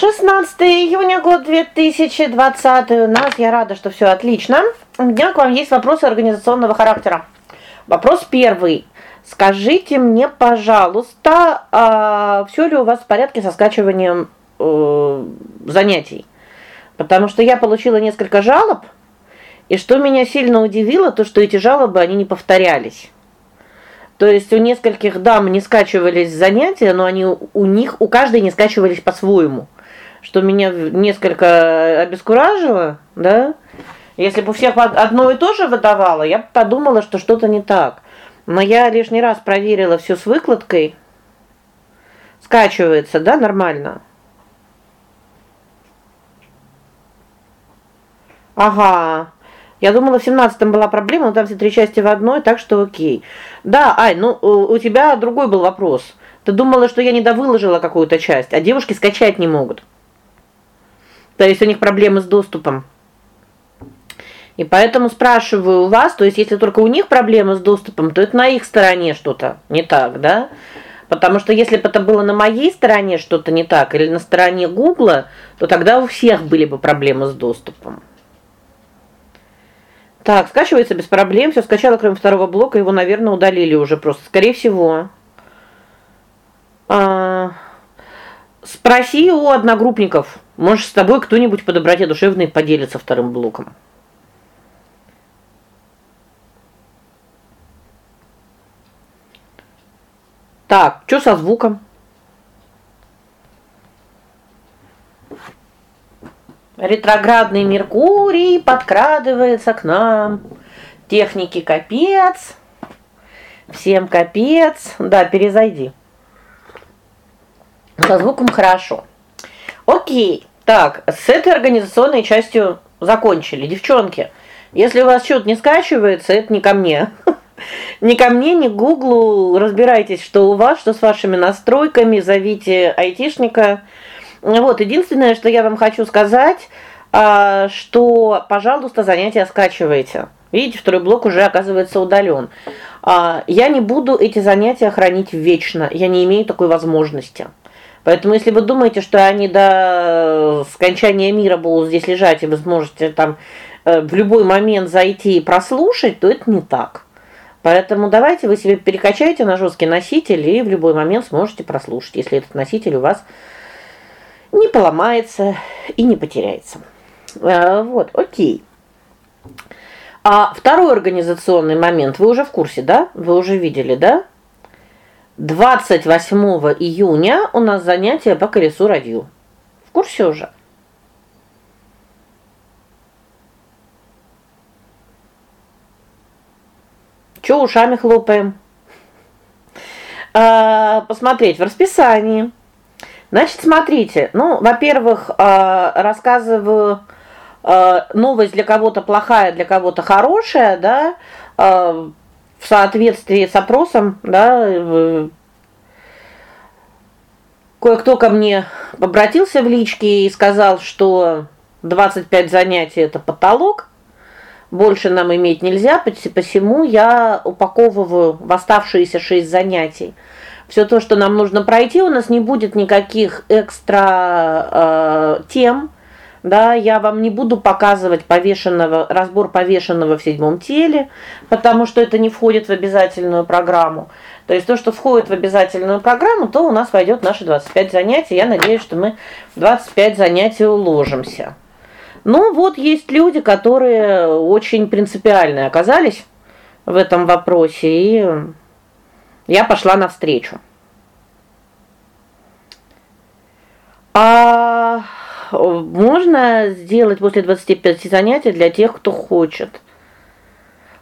16 июня год 2020 у нас. Я рада, что все отлично. У меня к вам есть вопросы организационного характера. Вопрос первый. Скажите мне, пожалуйста, а все ли у вас в порядке со скачиванием э, занятий? Потому что я получила несколько жалоб, и что меня сильно удивило, то что эти жалобы они не повторялись. То есть у нескольких дам не скачивались занятия, но они у них у каждой не скачивались по-своему. Что меня несколько обескуражило, да? Если бы всех одно и то же выдавало, я бы подумала, что что-то не так. Но я лишний раз проверила все с выкладкой. Скачивается, да, нормально. Ага. Я думала, в 17-м была проблема, но там все три части в одной, так что о'кей. Да, Ай, ну у тебя другой был вопрос. Ты думала, что я не довыложила какую-то часть, а девушки скачать не могут. То есть у них проблемы с доступом. И поэтому спрашиваю у вас, то есть если только у них проблемы с доступом, то это на их стороне что-то не так, да? Потому что если бы это было на моей стороне что-то не так или на стороне Гугла, то тогда у всех были бы проблемы с доступом. Так, скачивается без проблем. Все скачала, кроме второго блока, его, наверное, удалили уже просто, скорее всего. А спроси у одногруппников. Может, с тобой кто-нибудь по доброте душевной поделится вторым блоком. Так, что со звуком? Ретроградный Меркурий подкрадывается к нам. Техники капец. Всем капец. Да, перезайди. Со звуком хорошо. О'кей. Так, с этой организационной частью закончили. Девчонки, если у вас что-то не скачивается, это не ко мне. Не ко мне, не к Гуглу. Разбирайтесь, что у вас, что с вашими настройками, зовите айтишника. Вот, единственное, что я вам хочу сказать, а, что, пожалуйста, занятия скачивайте. Видите, второй блок уже оказывается удален. А, я не буду эти занятия хранить вечно. Я не имею такой возможности. Поэтому если вы думаете, что они до скончания мира будут здесь лежать, и вы сможете там э, в любой момент зайти и прослушать, то это не так. Поэтому давайте вы себе перекачаете на жесткий носитель и в любой момент сможете прослушать, если этот носитель у вас не поломается и не потеряется. А, вот, о'кей. А второй организационный момент, вы уже в курсе, да? Вы уже видели, да? 28 июня у нас занятие по колесу радио. В курсе уже? Что ушами хлопаем? А, посмотреть в расписании. Значит, смотрите. Ну, во-первых, а, рассказываю а, новость для кого-то плохая, для кого-то хорошая, да? В соответствии с опросом, да, кое-кто ко мне обратился в личке и сказал, что 25 занятий это потолок. Больше нам иметь нельзя, посему я упаковываю в оставшиеся 6 занятий все то, что нам нужно пройти, у нас не будет никаких экстра э, тем. Да, я вам не буду показывать повешенного разбор повешенного в седьмом теле, потому что это не входит в обязательную программу. То есть то, что входит в обязательную программу, то у нас войдет наши 25 занятий. Я надеюсь, что мы в 25 занятий уложимся. Ну вот есть люди, которые очень принципиальные оказались в этом вопросе, и я пошла навстречу. А можно сделать после 25 занятий для тех, кто хочет.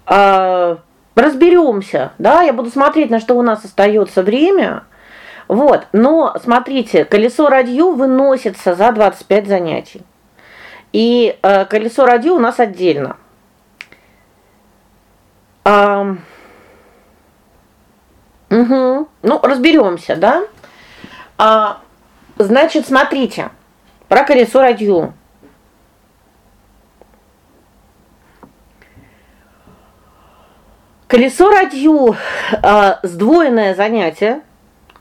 А разберемся, да? Я буду смотреть, на что у нас остается время. Вот. Но смотрите, колесо радио выносится за 25 занятий. И э, колесо радио у нас отдельно. А, угу. Ну, разберемся, да? А Значит, смотрите. Про колесо радио. Колесо радио э, сдвоенное занятие,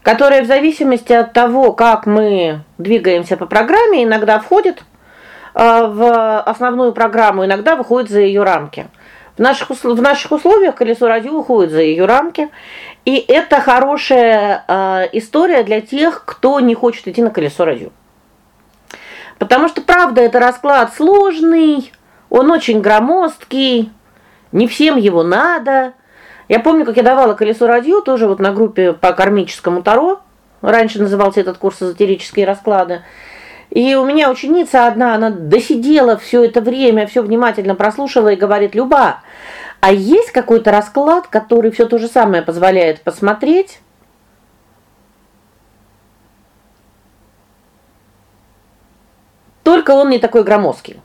которая в зависимости от того, как мы двигаемся по программе, иногда входит а, в основную программу, иногда выходит за ее рамки. В наших в наших условиях колесо радио уходит за ее рамки, и это хорошая э, история для тех, кто не хочет идти на колесо радио. Потому что правда, это расклад сложный, он очень громоздкий, не всем его надо. Я помню, как я давала колесо радио тоже вот на группе по кармическому таро. Раньше назывался этот курс эзотерические расклады. И у меня ученица одна, она досидела все это время, все внимательно прослушала и говорит: "Люба, а есть какой-то расклад, который все то же самое позволяет посмотреть?" Только он не такой громоздкий.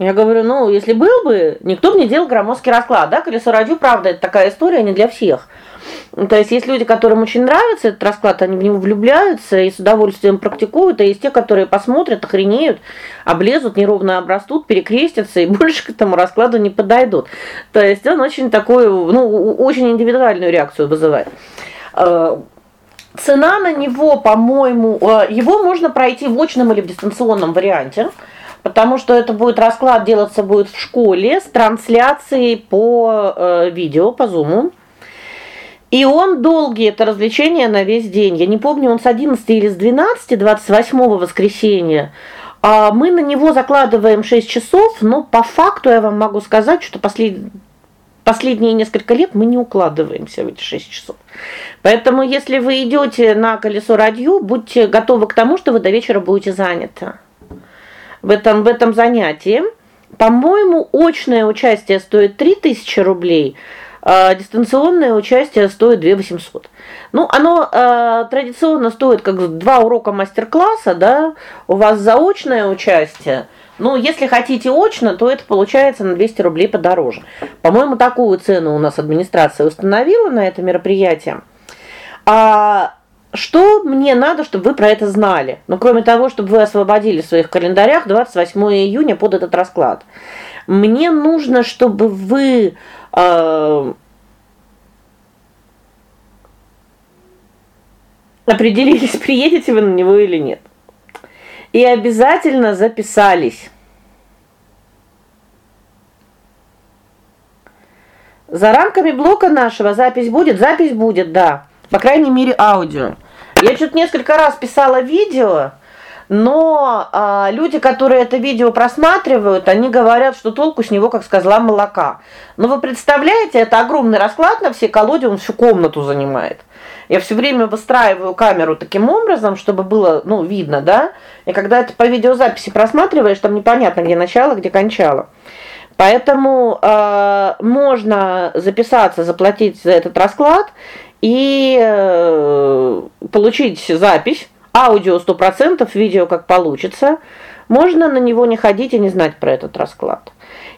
Я говорю: "Ну, если был бы, никто бы не делал громоздкий расклад, да? Колесо радио, правда, это такая история не для всех". То есть есть люди, которым очень нравится этот расклад, они в него влюбляются и с удовольствием практикуют, а есть те, которые посмотрят, охренеют, облезут, неровно обрастут, перекрестятся и больше к этому раскладу не подойдут. То есть он очень такую, ну, очень индивидуальную реакцию вызывает. Цена на него, по-моему, э, его можно пройти в очном или в дистанционном варианте. Потому что это будет расклад делаться будет в школе с трансляцией по э, видео по Zoom. И он долгий это развлечение на весь день. Я не помню, он с 11 или с 12, 28 воскресенья. А мы на него закладываем 6 часов, но по факту я вам могу сказать, что послед... последние несколько лет мы не укладываемся в эти 6 часов. Поэтому если вы идете на колесо радио, будьте готовы к тому, что вы до вечера будете заняты. В этом в этом занятии, по-моему, очное участие стоит 3000 рублей а дистанционное участие стоит 2 800. Ну, оно э, традиционно стоит как два урока мастер-класса, да? У вас заочное участие. Ну, если хотите очно, то это получается на 200 рублей подороже. По-моему, такую цену у нас администрация установила на это мероприятие. А что мне надо, чтобы вы про это знали? Ну, кроме того, чтобы вы освободили в своих календарях 28 июня под этот расклад. Мне нужно, чтобы вы э, определились, приедете вы на него или нет. И обязательно записались. За рамками блока нашего запись будет, запись будет, да. По крайней мере, аудио. Я что-то несколько раз писала видео, но а, люди, которые это видео просматривают, они говорят, что толку с него как с козла молока. Но вы представляете, это огромный расклад на все колоде, он всю комнату занимает. Я все время выстраиваю камеру таким образом, чтобы было, ну, видно, да? И когда это по видеозаписи просматриваешь, там непонятно, где начало, где кончало. Поэтому э, можно записаться, заплатить за этот расклад и э, получить запись Аудио 100%, видео как получится. Можно на него не ходить и не знать про этот расклад.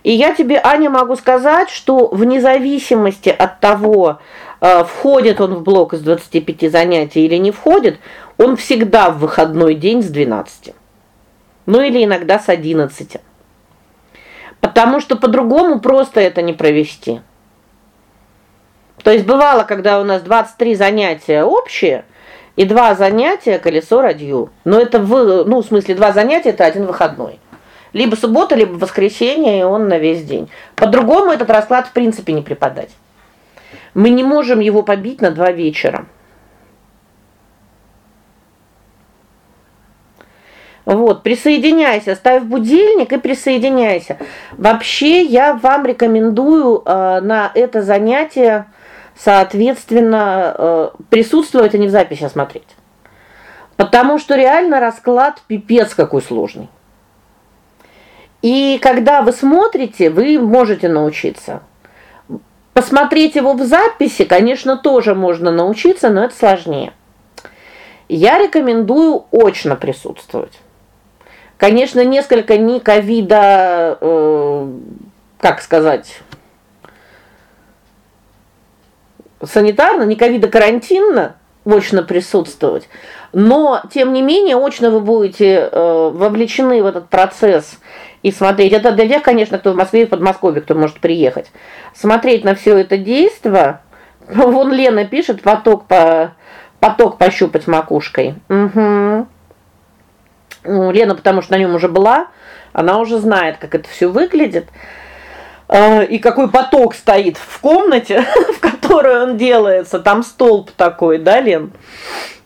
И я тебе, Аня, могу сказать, что вне зависимости от того, входит он в блок из 25 занятий или не входит, он всегда в выходной день с 12. Ну или иногда с 11. Потому что по-другому просто это не провести. То есть бывало, когда у нас 23 занятия общие, и два занятия колесо радью. Но это в, ну, в смысле, два занятия это один выходной. Либо суббота, либо воскресенье, и он на весь день. По-другому этот расклад в принципе не преподать. Мы не можем его побить на два вечера. Вот, присоединяйся, ставь будильник и присоединяйся. Вообще я вам рекомендую э, на это занятие соответственно, э, присутствовать, а не в записи смотреть. Потому что реально расклад пипец какой сложный. И когда вы смотрите, вы можете научиться. Посмотреть его в записи, конечно, тоже можно научиться, но это сложнее. Я рекомендую очно присутствовать. Конечно, несколько не ковида, э, как сказать, санитарно, не ковидо-карантинно очно присутствовать. Но тем не менее очно вы будете э, вовлечены в этот процесс и смотреть. Это для тех, конечно, кто в Москве и в Подмосковье, кто может приехать. Смотреть на все это действо. Вон Лена пишет поток по поток пощупать макушкой. Угу. Ну, Лена, потому что на нем уже была, она уже знает, как это все выглядит. Э, и какой поток стоит в комнате, в которой он делается. Там столб такой, да, Лен?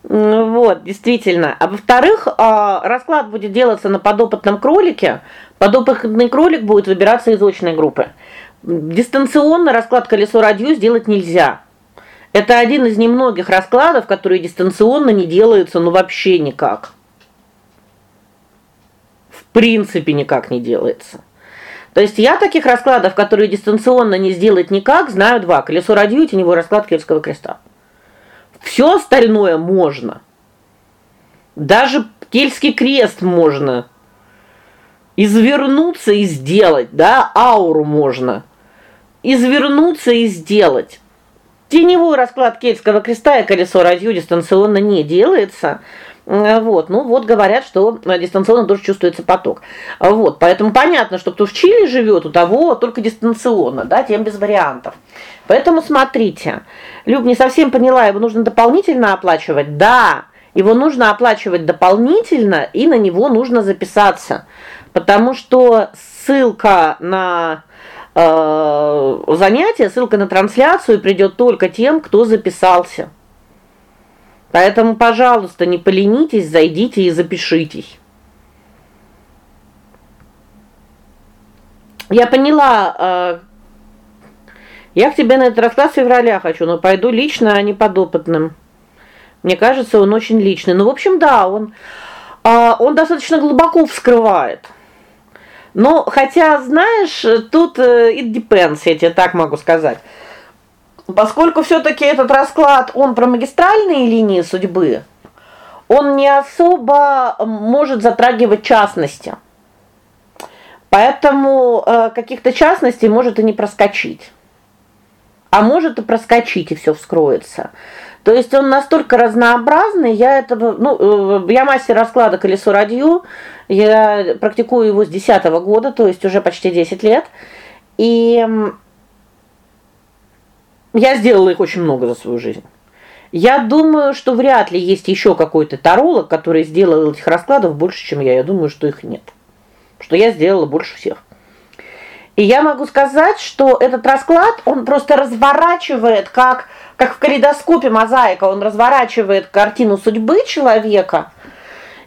Вот, действительно. А во-вторых, а, расклад будет делаться на подопытном кролике. Подопытный кролик будет выбираться из очной группы. Дистанционно расклад колесо радио сделать нельзя. Это один из немногих раскладов, которые дистанционно не делаются ну вообще никак. В принципе никак не делается. То есть я таких раскладов, которые дистанционно не сделать никак, знаю два: колесо радио и теневой расклад Киевского креста. Все остальное можно. Даже Кельтский крест можно извернуться и сделать, да, ауру можно извернуться и сделать. Теневой расклад Кельтского креста и колесо радио дистанционно не делается. Вот. Ну вот говорят, что дистанционно тоже чувствуется поток. Вот. Поэтому понятно, что кто в Чили живет, у того только дистанционно, да, тем без вариантов. Поэтому смотрите. Люб не совсем поняла, его нужно дополнительно оплачивать. Да, его нужно оплачивать дополнительно, и на него нужно записаться. Потому что ссылка на э, занятие, ссылка на трансляцию придет только тем, кто записался. Поэтому, пожалуйста, не поленитесь, зайдите и запишитесь. Я поняла, э, я к тебе на этот рассказ в феврале хочу, но пойду лично, а не подопытным. Мне кажется, он очень личный. Ну, в общем, да, он э, он достаточно глубоко вскрывает. Но хотя, знаешь, тут э, it depends, я тебе так могу сказать. Поскольку все таки этот расклад, он про магистральные линии судьбы, он не особо может затрагивать частности. Поэтому э, каких-то частностей может и не проскочить. А может и проскочить, и все вскроется. То есть он настолько разнообразный, я этого, ну, э, я мастер расклада колесо радио, я практикую его с 10 -го года, то есть уже почти 10 лет. И я сделала их очень много за свою жизнь. Я думаю, что вряд ли есть еще какой-то таролог, который сделал этих раскладов больше, чем я. Я думаю, что их нет. Что я сделала больше всех. И я могу сказать, что этот расклад, он просто разворачивает как как в калейдоскопе мозаика, он разворачивает картину судьбы человека.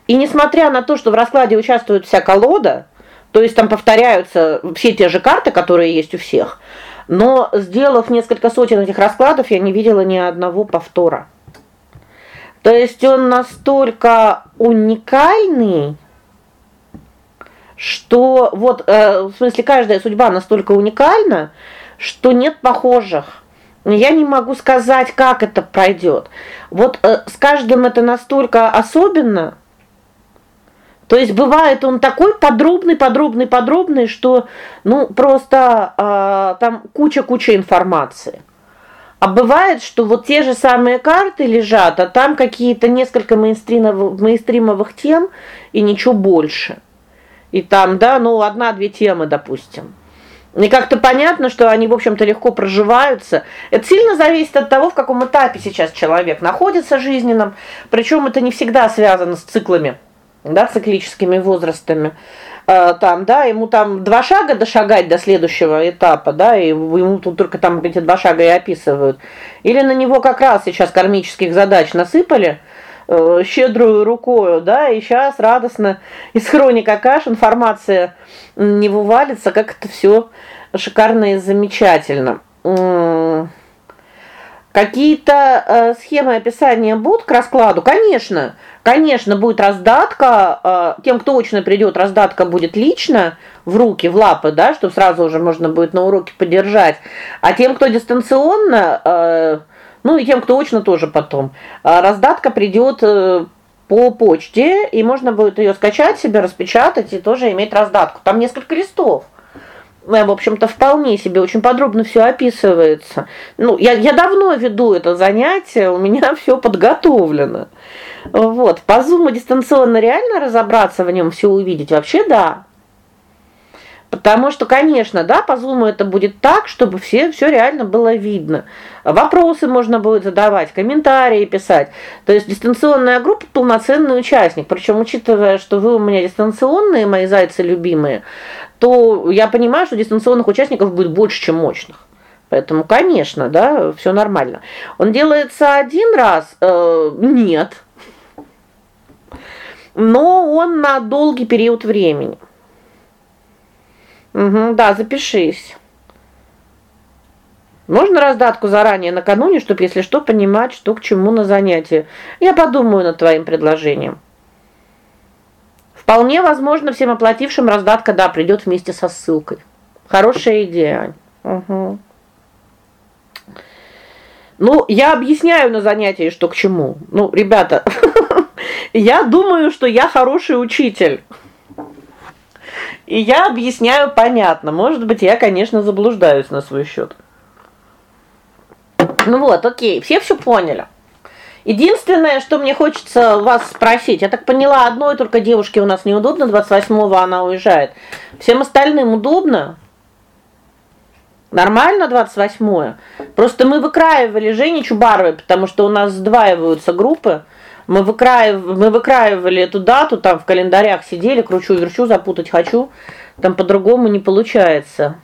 И несмотря на то, что в раскладе участвует вся колода, то есть там повторяются все те же карты, которые есть у всех, но сделав несколько сотен этих раскладов, я не видела ни одного повтора. То есть он настолько уникальный, что вот э, в смысле каждая судьба настолько уникальна, что нет похожих. Я не могу сказать, как это пройдет. Вот э, с каждым это настолько особенно. То есть бывает он такой подробный, подробный, подробный, что ну просто э, там куча-куча информации. А бывает, что вот те же самые карты лежат, а там какие-то несколько мейнстримовых мейнстримовых тем и ничего больше. И там, да, ну одна-две темы, допустим. И как-то понятно, что они, в общем-то, легко проживаются. Это сильно зависит от того, в каком этапе сейчас человек находится жизненном. Причем это не всегда связано с циклами, да, циклическими возрастами. Э, там, да, ему там два шага дошагать до следующего этапа, да, и ему тут только там эти два шага и описывают. Или на него как раз сейчас кармических задач насыпали э, щедрую рукой, да, и сейчас радостно из хроника каш информация не вывалится, как это все шикарно и замечательно. Какие-то э, схемы описания будут к раскладу? Конечно. Конечно, будет раздатка, э, тем, кто точно придет, раздатка будет лично в руки, в лапы, да, чтобы сразу уже можно будет на уроке подержать. А тем, кто дистанционно, э, ну и тем, кто очно тоже потом. Э, раздатка придет э, по почте, и можно будет ее скачать себе, распечатать и тоже иметь раздатку. Там несколько листов. Э, в общем-то, вполне себе очень подробно все описывается. Ну, я я давно веду это занятие, у меня все подготовлено. Вот, по Zoom дистанционно реально разобраться в нем, все увидеть вообще да. Потому что, конечно, да, по Zoom это будет так, чтобы все все реально было видно. Вопросы можно будет задавать, комментарии писать. То есть дистанционная группа полноценный участник. Причем, учитывая, что вы у меня дистанционные, мои зайцы любимые, то я понимаю, что дистанционных участников будет больше, чем мощных. Поэтому, конечно, да, все нормально. Он делается один раз? Э, нет. Но он на долгий период времени. Угу, да, запишись. Можно раздатку заранее накануне, чтобы если что понимать, что к чему на занятии. Я подумаю над твоим предложением. Вполне возможно, всем оплатившим раздатка да придет вместе со ссылкой. Хорошая идея. Угу. Ну, я объясняю на занятии, что к чему. Ну, ребята, я думаю, что я хороший учитель. И я объясняю понятно. Может быть, я, конечно, заблуждаюсь на свой счет. Ну вот, о'кей, все все поняли. Единственное, что мне хочется вас спросить, я так поняла, одной только девушке у нас неудобно, 28-го она уезжает. Всем остальным удобно? Нормально 28-е? Просто мы выкраивали Жене Чубаровой, потому что у нас сдваиваются группы. Мы выкраивали, мы выкраивали эту дату, там в календарях сидели, кручу-верчу, запутать хочу. Там по-другому не получается.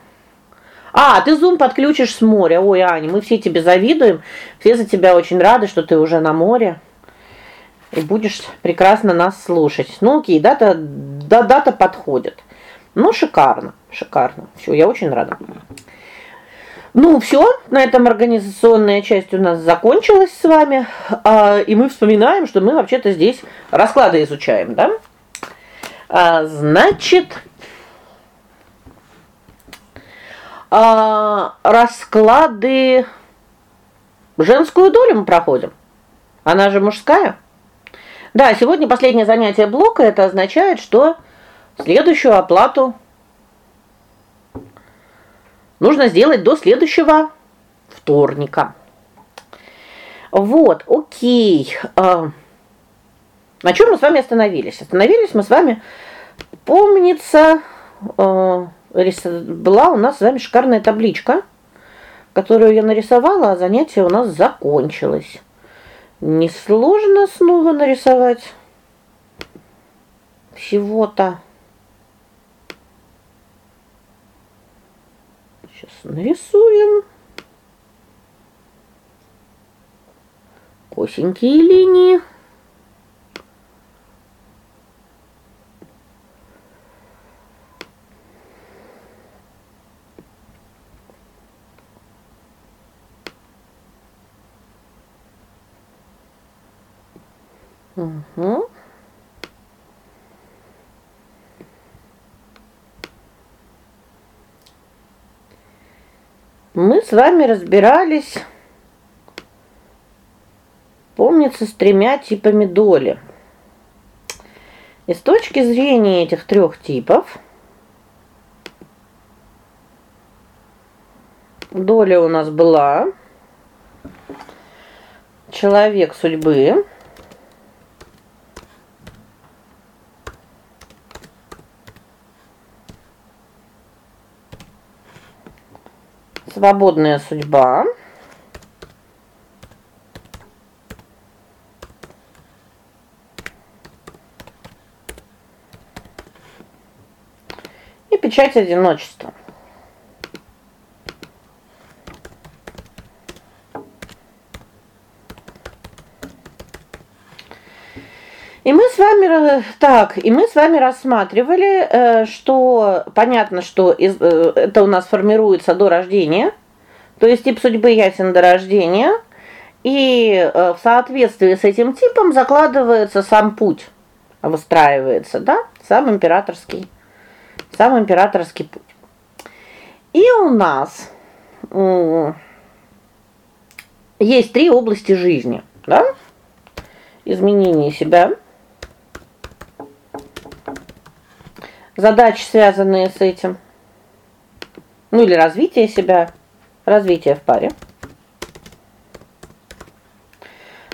А, ты зум подключишь с моря. Ой, Аня, мы все тебе завидуем. Все за тебя очень рады, что ты уже на море. И будешь прекрасно нас слушать. Ну, окей, дата да, дата подходит. Ну, шикарно, шикарно. Все, я очень рада. Ну, все, на этом организационная часть у нас закончилась с вами. А, и мы вспоминаем, что мы вообще-то здесь расклады изучаем, да? А, значит, а, расклады женскую долю мы проходим. Она же мужская. Да, сегодня последнее занятие блока, это означает, что следующую оплату нужно сделать до следующего вторника. Вот, окей. А, на чем мы с вами остановились? Остановились мы с вами помнится, а, была у нас с вами шикарная табличка, которую я нарисовала, а занятие у нас закончилось. Несложно снова нарисовать всего-то Сейчас нарисуем. Косенькие линии. Угу. Мы с вами разбирались помнится с тремя типами доли. И с точки зрения этих трех типов доля у нас была человек судьбы, Свободная судьба. И печать одиночества. И мы с вами так, и мы с вами рассматривали, э, что понятно, что э, это у нас формируется до рождения. То есть тип судьбы ясен до рождения, и э, в соответствии с этим типом закладывается сам путь, выстраивается, да? Сам императорский сам императорский путь. И у нас есть три области жизни, да? Изменение себя, задачи, связанные с этим. Ну или развитие себя, развитие в паре.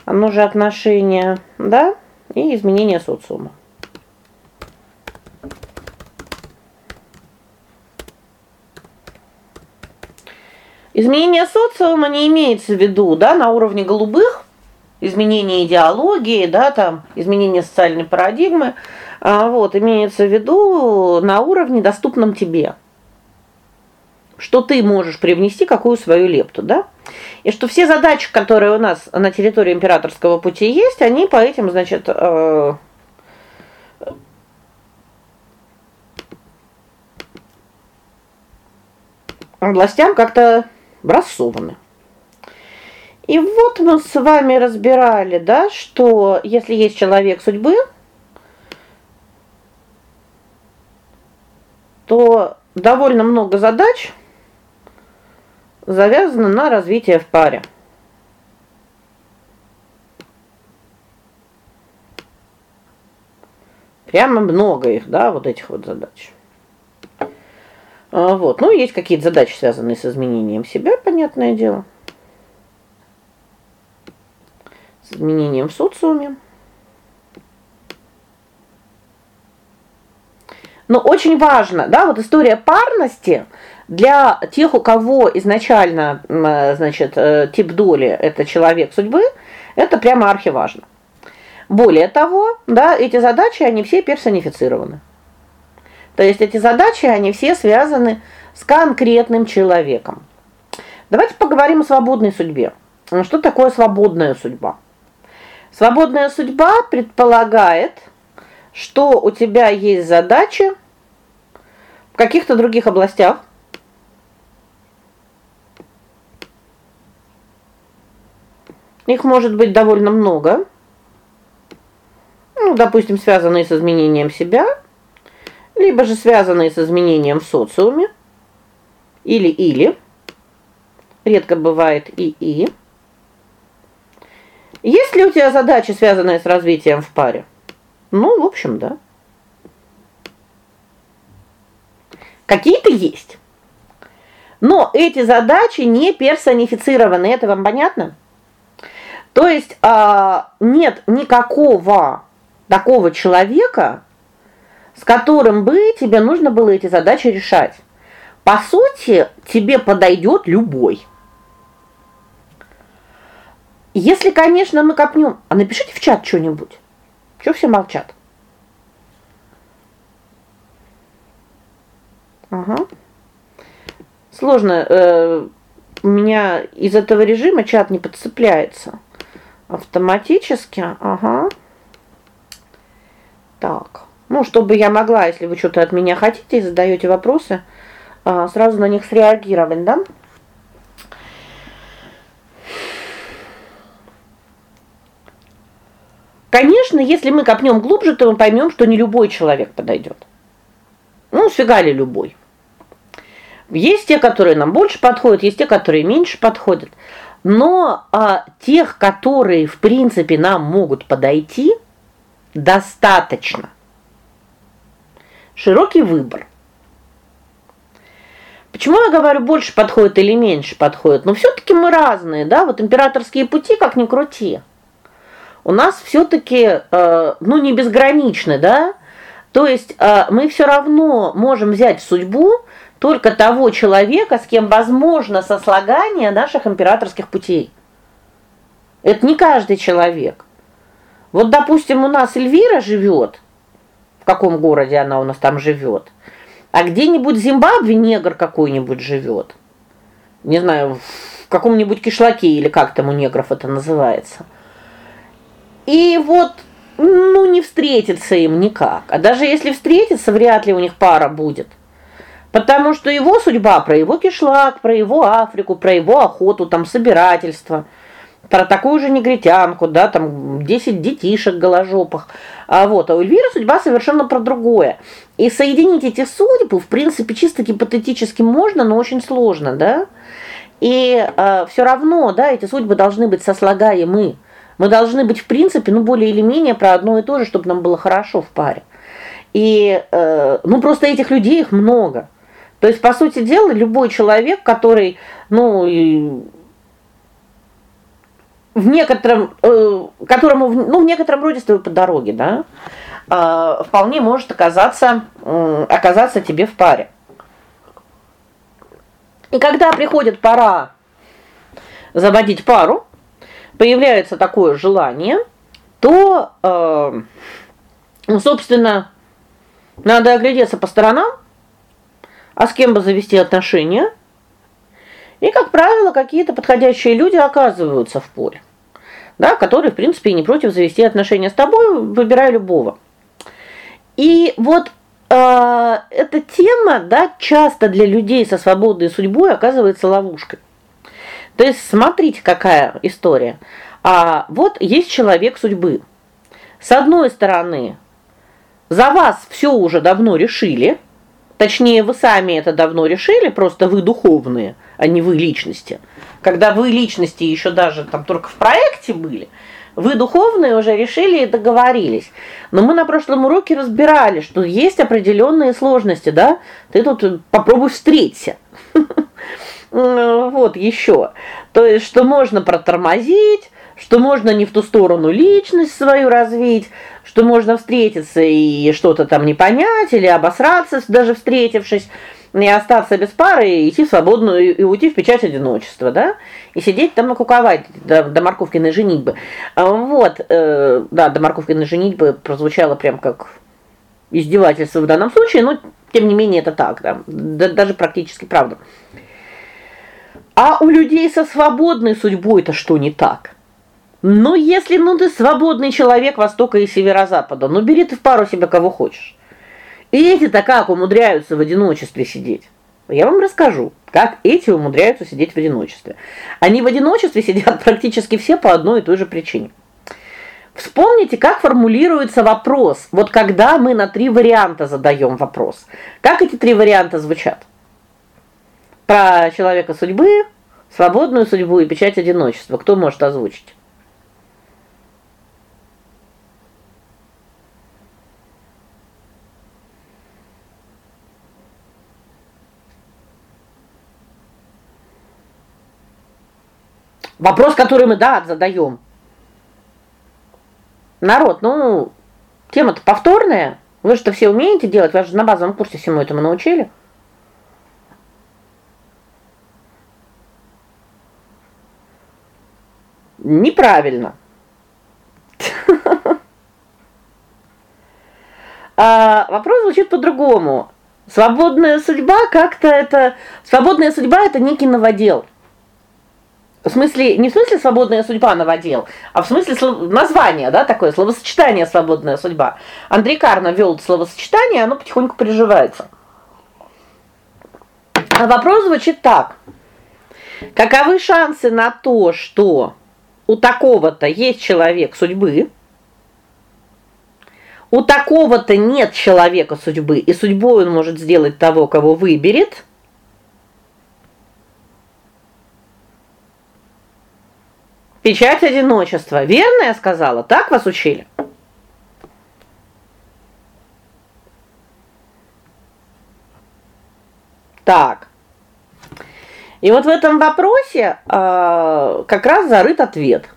Оно же отношения, да? И изменение социума. Изменение социума не имеется в виду, да, на уровне голубых, изменение идеологии, да, там, изменение социальной парадигмы, а вот имеется в виду на уровне доступном тебе. Что ты можешь привнести какую свою лепту, да? И что все задачи, которые у нас на территории императорского пути есть, они по этим, значит, э областям как-то рассованы. И вот мы с вами разбирали, да, что если есть человек судьбы, то довольно много задач завязано на развитие в паре. Прямо много их, да, вот этих вот задач. А, вот. Ну, есть какие-то задачи, связанные с изменением себя, понятное дело. С изменением в социуме. Но очень важно, да, вот история парности для тех, у кого изначально, значит, э, тип доли это человек судьбы, это прямо архиважно. Более того, да, эти задачи, они все персонифицированы. То есть эти задачи, они все связаны с конкретным человеком. Давайте поговорим о свободной судьбе. Что такое свободная судьба? Свободная судьба предполагает, что у тебя есть задачи каких-то других областях. Их может быть довольно много. Ну, допустим, связанные с изменением себя, либо же связанные с изменением в социуме, или или. Редко бывает и и. Есть ли у тебя задачи, связанные с развитием в паре? Ну, в общем, да. Какие-то есть. Но эти задачи не персонифицированы, это вам понятно? То есть, а, нет никакого такого человека, с которым бы тебе нужно было эти задачи решать. По сути, тебе подойдет любой. Если, конечно, мы копнем, а напишите в чат что-нибудь. Что все молчат? Ага. Сложно, э, у меня из этого режима чат не подцепляется автоматически. Ага. Так. Ну, чтобы я могла, если вы что-то от меня хотите и задаете вопросы, а, сразу на них среагировать, да? Конечно, если мы копнем глубже, то мы поймем, что не любой человек подойдет. Ну, сфига ли любой. Есть те, которые нам больше подходят, есть те, которые меньше подходят. Но а, тех, которые, в принципе, нам могут подойти, достаточно широкий выбор. Почему я говорю, больше подходит или меньше подходит? Но все таки мы разные, да? Вот императорские пути, как ни крути. У нас все таки э, ну не безграничны, да? То есть э, мы все равно можем взять судьбу только того человека, с кем возможно сослагание наших императорских путей. Это не каждый человек. Вот, допустим, у нас Эльвира живет, в каком городе она у нас там живет. А где-нибудь Зимбабве негр какой-нибудь живет. Не знаю, в каком-нибудь кишлаке или как там у негров это называется. И вот ну не встретиться им никак. А даже если встретиться, вряд ли у них пара будет. Потому что его судьба про его кишлак, про его Африку, про его охоту, там собирательство – про такую же негритянку, да, там 10 детишек голожопых. А вот, а у Эльвиры судьба совершенно про другое. И соединить эти судьбы, в принципе, чисто гипотетически можно, но очень сложно, да? И э, все равно, да, эти судьбы должны быть сослагаемы. Мы должны быть, в принципе, ну более или менее про одно и то же, чтобы нам было хорошо в паре. И э, ну просто этих людей их много. То есть, по сути дела, любой человек, который, ну, в некотором, э, которому, ну, в некотором роде с по дороге, да, э, вполне может оказаться э, оказаться тебе в паре. И когда приходит пора заводить пару, появляется такое желание, то э, ну, собственно, надо оглядеться по сторонам, а с кем бы завести отношения. И, как правило, какие-то подходящие люди оказываются в поле. Да, которые, в принципе, не против завести отношения с тобой, выбирай любого. И вот э эта тема, да, часто для людей со свободной судьбой оказывается ловушкой. То есть смотрите, какая история. А вот есть человек судьбы. С одной стороны, за вас все уже давно решили. Точнее, вы сами это давно решили, просто вы духовные, а не вы личности. Когда вы личности еще даже там только в проекте были, вы духовные уже решили и договорились. Но мы на прошлом уроке разбирали, что есть определенные сложности, да? Ты тут попробуй встреться. Вот еще. То есть, что можно протормозить, что можно не в ту сторону личность свою развить, что можно встретиться и что-то там не понять или обосраться, даже встретившись, и остаться без пары и идти в свободную и уйти в печать одиночества, да? И сидеть там накуковать до, до морковкиной женитьбы. А вот, э, да, до морковкиной женитьбы прозвучало прям как издевательство в данном случае, но тем не менее это так, да. даже практически правда. А у людей со свободной судьбой-то что не так? Ну, если ну ты свободный человек востока и северо-запада, ну бери ты в пару себе кого хочешь. И эти-то как умудряются в одиночестве сидеть? Я вам расскажу, как эти умудряются сидеть в одиночестве. Они в одиночестве сидят практически все по одной и той же причине. Вспомните, как формулируется вопрос. Вот когда мы на три варианта задаем вопрос. Как эти три варианта звучат? Про человека судьбы, свободную судьбу и печать одиночества. Кто может озвучить? Вопрос, который мы да, задаем. Народ, ну, тема-то повторная. Вы же-то все умеете делать, вас же на базовом курсе всему этому научили. Неправильно. А вопрос звучит по-другому. Свободная судьба как-то это свободная судьба это некий новодел. В смысле, не в смысле свободная судьба новодел, а в смысле названия, да, такое словосочетание свободная судьба. Андрей Карна ввел словосочетание, оно потихоньку приживается. А вопрос звучит так: Каковы шансы на то, что у такого-то есть человек судьбы? У такого-то нет человека судьбы, и судьбой он может сделать того, кого выберет? Печать одиночества. Верно я сказала? Так вас учили? Так. И вот в этом вопросе э, как раз зарыт ответ.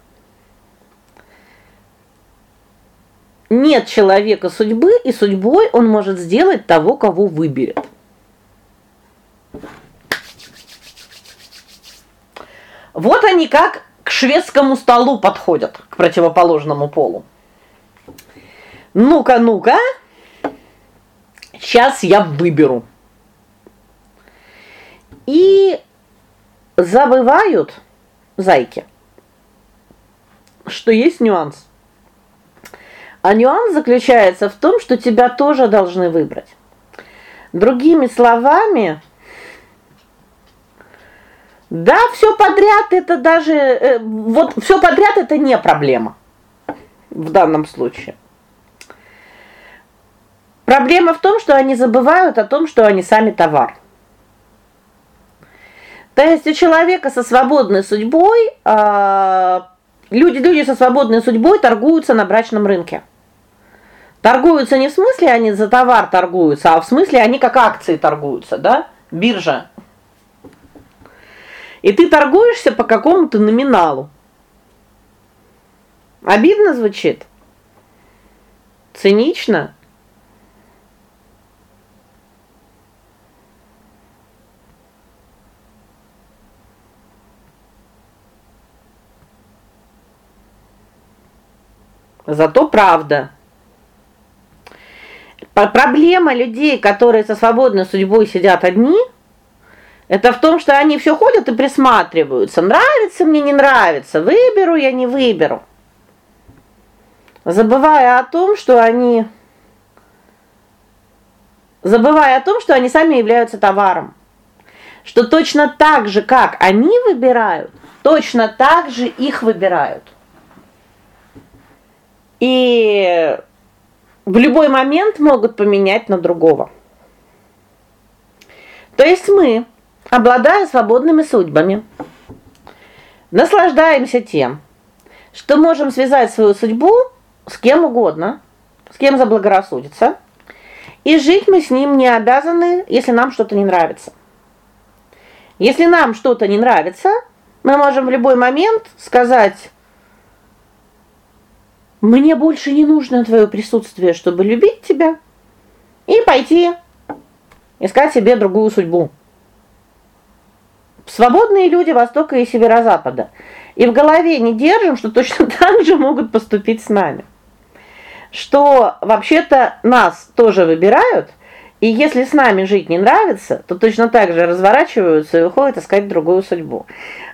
Нет человека судьбы, и судьбой он может сделать того, кого выберет. Вот они как к шведскому столу подходят, к противоположному полу. Ну-ка, ну-ка. Сейчас я выберу. И забывают зайки, что есть нюанс. А нюанс заключается в том, что тебя тоже должны выбрать. Другими словами, да, все подряд это даже э, вот все подряд это не проблема в данном случае. Проблема в том, что они забывают о том, что они сами товар. То есть у человека со свободной судьбой, э, люди люди со свободной судьбой торгуются на брачном рынке. Торгуются не в смысле они за товар торгуются, а в смысле они как акции торгуются, да? Биржа. И ты торгуешься по какому-то номиналу. Обидно звучит. Цинично. Зато правда. Проблема людей, которые со свободной судьбой сидят одни, это в том, что они все ходят и присматриваются. Нравится мне, не нравится, выберу я, не выберу. Забывая о том, что они забывая о том, что они сами являются товаром. Что точно так же, как они выбирают, точно так же их выбирают. И в любой момент могут поменять на другого. То есть мы, обладая свободными судьбами, наслаждаемся тем, что можем связать свою судьбу с кем угодно, с кем заблагорассудится. И жить мы с ним не обязаны, если нам что-то не нравится. Если нам что-то не нравится, мы можем в любой момент сказать: "Мне больше не нужно твое присутствие, чтобы любить тебя", и пойти искать себе другую судьбу. Свободные люди Востока и Северо-Запада. И в голове не держим, что точно так же могут поступить с нами что вообще-то нас тоже выбирают, и если с нами жить не нравится, то точно так же разворачиваются и уходят искать другую судьбу.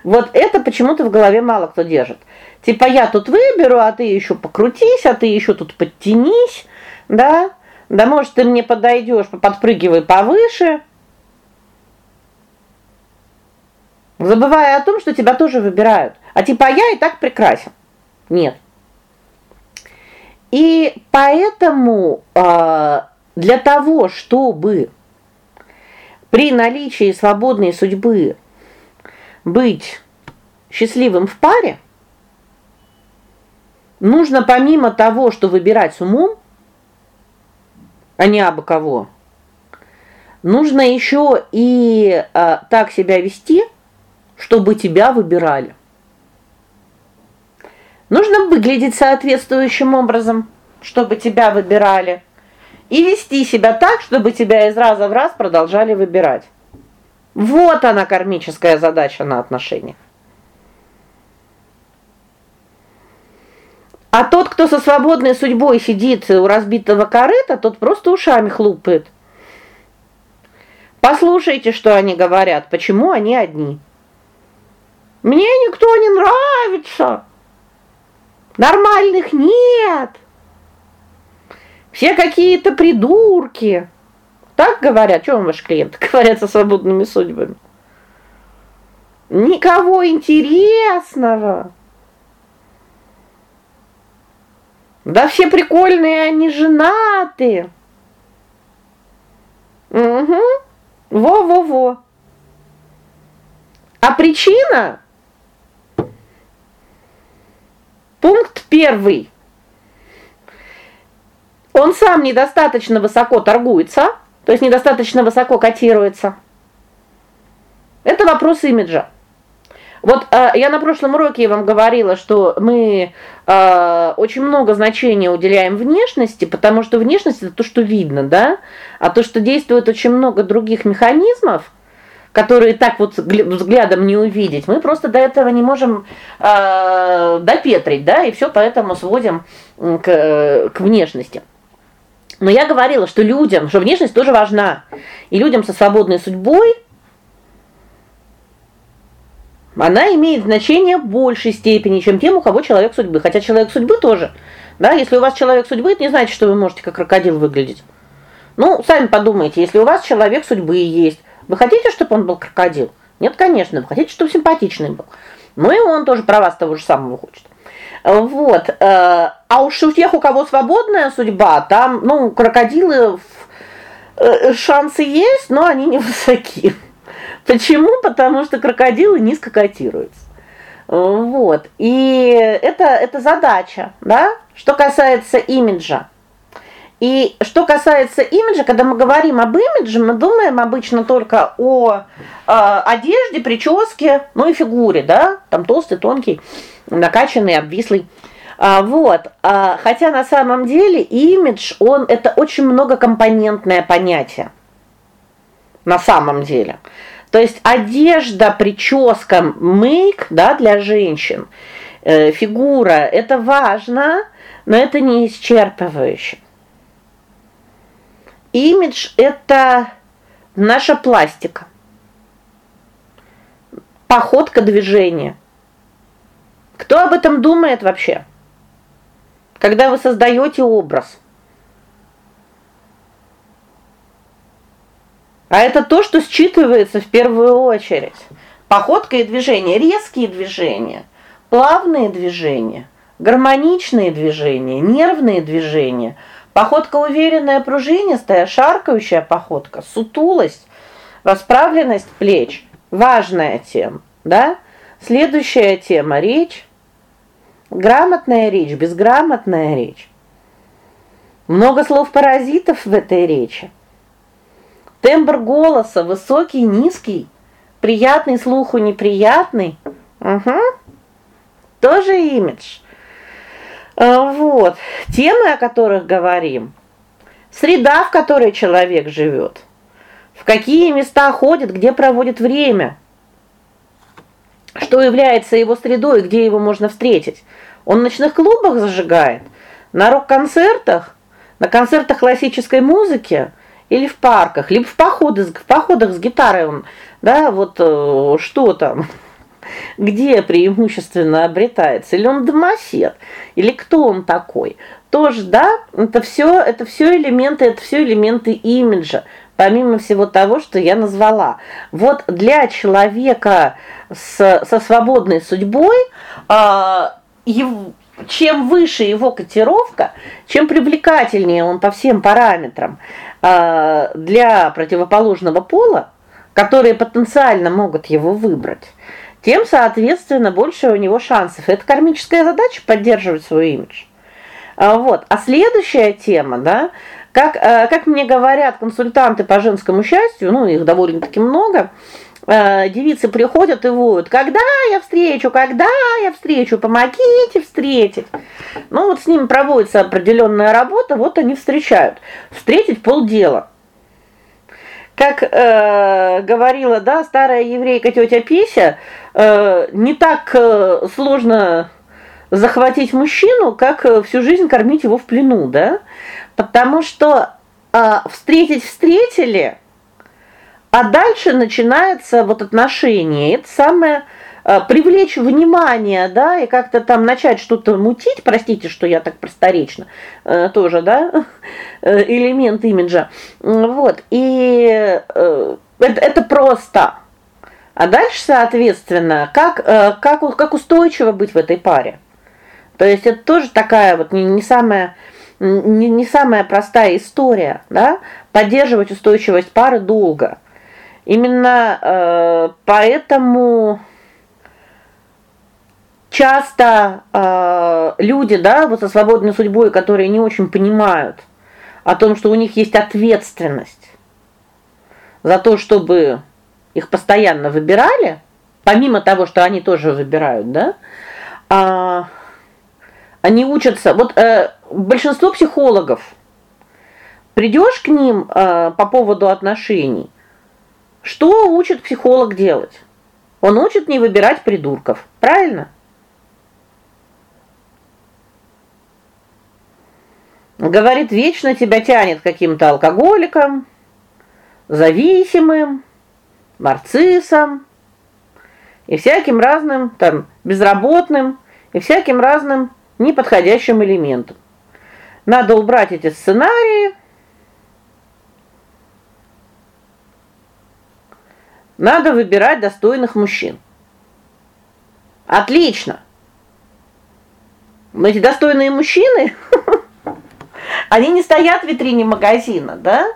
Вот это почему-то в голове мало кто держит. Типа я тут выберу, а ты еще покрутись, а ты еще тут подтянись, да? Да может ты мне подойдешь, подпрыгивай повыше. Забывая о том, что тебя тоже выбирают. А типа я и так прекрасен. Нет. И поэтому э, для того, чтобы при наличии свободной судьбы быть счастливым в паре, нужно помимо того, что выбирать с умом, а не абы кого, нужно еще и э, так себя вести, чтобы тебя выбирали. Нужно выглядеть соответствующим образом, чтобы тебя выбирали, и вести себя так, чтобы тебя из раза в раз продолжали выбирать. Вот она кармическая задача на отношениях. А тот, кто со свободной судьбой сидит у разбитого корыта, тот просто ушами хлопает. Послушайте, что они говорят, почему они одни. Мне никто не нравится. Нормальных нет. Все какие-то придурки. Так говорят, что ваши клиенты говорят со свободными судьбами? Никого интересного. Да все прикольные, они женаты. Угу. Во-во-во. А причина Пункт первый. Он сам недостаточно высоко торгуется, то есть недостаточно высоко котируется. Это вопрос имиджа. Вот э, я на прошлом уроке вам говорила, что мы э, очень много значения уделяем внешности, потому что внешность это то, что видно, да? А то, что действует очень много других механизмов, которые так вот взглядом не увидеть. Мы просто до этого не можем э, допетрить, да, и все поэтому сводим к к внешности. Но я говорила, что людям, что внешность тоже важна. И людям со свободной судьбой она имеет значение в большей степени, чем тем, у кого человек судьбы. Хотя человек судьбы тоже. Да, если у вас человек судьбы, это не значит, что вы можете как крокодил выглядеть. Ну, сами подумайте, если у вас человек судьбы есть, вы хотите, чтобы он был крокодил? Нет, конечно. Вы хотите, чтобы симпатичный был. Ну и он тоже про вас того же самого хочет. Вот. Э, а уж у тех, у кого свободная судьба, там, ну, крокодилы э, шансы есть, но они невысоки. Почему? Потому что крокодилы низко котируются. Вот. И это это задача, да? Что касается имиджа. И что касается имиджа, когда мы говорим об имидже, мы думаем обычно только о э, одежде, прическе, ну и фигуре, да? Там толстый, тонкий, накачанный, обвислый. А, вот. А, хотя на самом деле имидж, он это очень многокомпонентное понятие. На самом деле. То есть одежда, прическа, мейк, да, для женщин, э, фигура это важно, но это не исчерпывающе. Имидж это наша пластика. Походка движения. Кто об этом думает вообще? Когда вы создаете образ. А это то, что считывается в первую очередь. Походка и движение, резкие движения, плавные движения, гармоничные движения, нервные движения. Походка уверенная, пружинистая, шаркающая походка, сутулость, расправленность плеч важная тема, да? Следующая тема речь. Грамотная речь, безграмотная речь. Много слов-паразитов в этой речи. Тембр голоса высокий, низкий, приятный слуху, неприятный. Угу. Тоже имидж. А, вот. Темы, о которых говорим. Среда, в которой человек живет. В какие места ходит, где проводит время. Что является его средой, где его можно встретить. Он в ночных клубах зажигает, на рок-концертах, на концертах классической музыки или в парках, либо в походы, в походах с гитарой он, да, вот э, что там где преимущественно обретается, или он домосед, или кто он такой. Тоже, да, это все, это все элементы, это все элементы имиджа, помимо всего того, что я назвала. Вот для человека с со свободной судьбой, а его, чем выше его котировка, чем привлекательнее он по всем параметрам а для противоположного пола, которые потенциально могут его выбрать, тем, соответственно, больше у него шансов. Это кармическая задача поддерживать свой имидж. А вот. А следующая тема, да, как э, как мне говорят консультанты по женскому счастью, ну, их довольно-таки много, э, девицы приходят и воют: "Когда я встречу? Когда я встречу? Помогите встретить". Ну вот с ними проводится определенная работа, вот они встречают. Встретить полдела. Как э, говорила, да, старая еврейка тетя Пися, э, не так э, сложно захватить мужчину, как э, всю жизнь кормить его в плену, да? Потому что э, встретить встретили, а дальше начинается вот отношение. Это самое привлечь внимание, да, и как-то там начать что-то мутить, простите, что я так просторечно, э, тоже, да, э, элемент имиджа. Вот. И это это просто. А дальше, соответственно, как как как устойчиво быть в этой паре. То есть это тоже такая вот не, не самая не, не самая простая история, да? Поддерживать устойчивость пары долго. Именно э, поэтому часто э, люди, да, вот со свободной судьбой, которые не очень понимают о том, что у них есть ответственность за то, чтобы их постоянно выбирали, помимо того, что они тоже выбирают, да? А они учатся. Вот э, большинство психологов придешь к ним э, по поводу отношений. Что учит психолог делать? Он учит не выбирать придурков. Правильно? Говорит, вечно тебя тянет каким-то алкоголиком, зависимым, нарциссом и всяким разным там безработным и всяким разным неподходящим элементом. Надо убрать эти сценарии. Надо выбирать достойных мужчин. Отлично. Эти достойные мужчины Они не стоят в витрине магазина, да?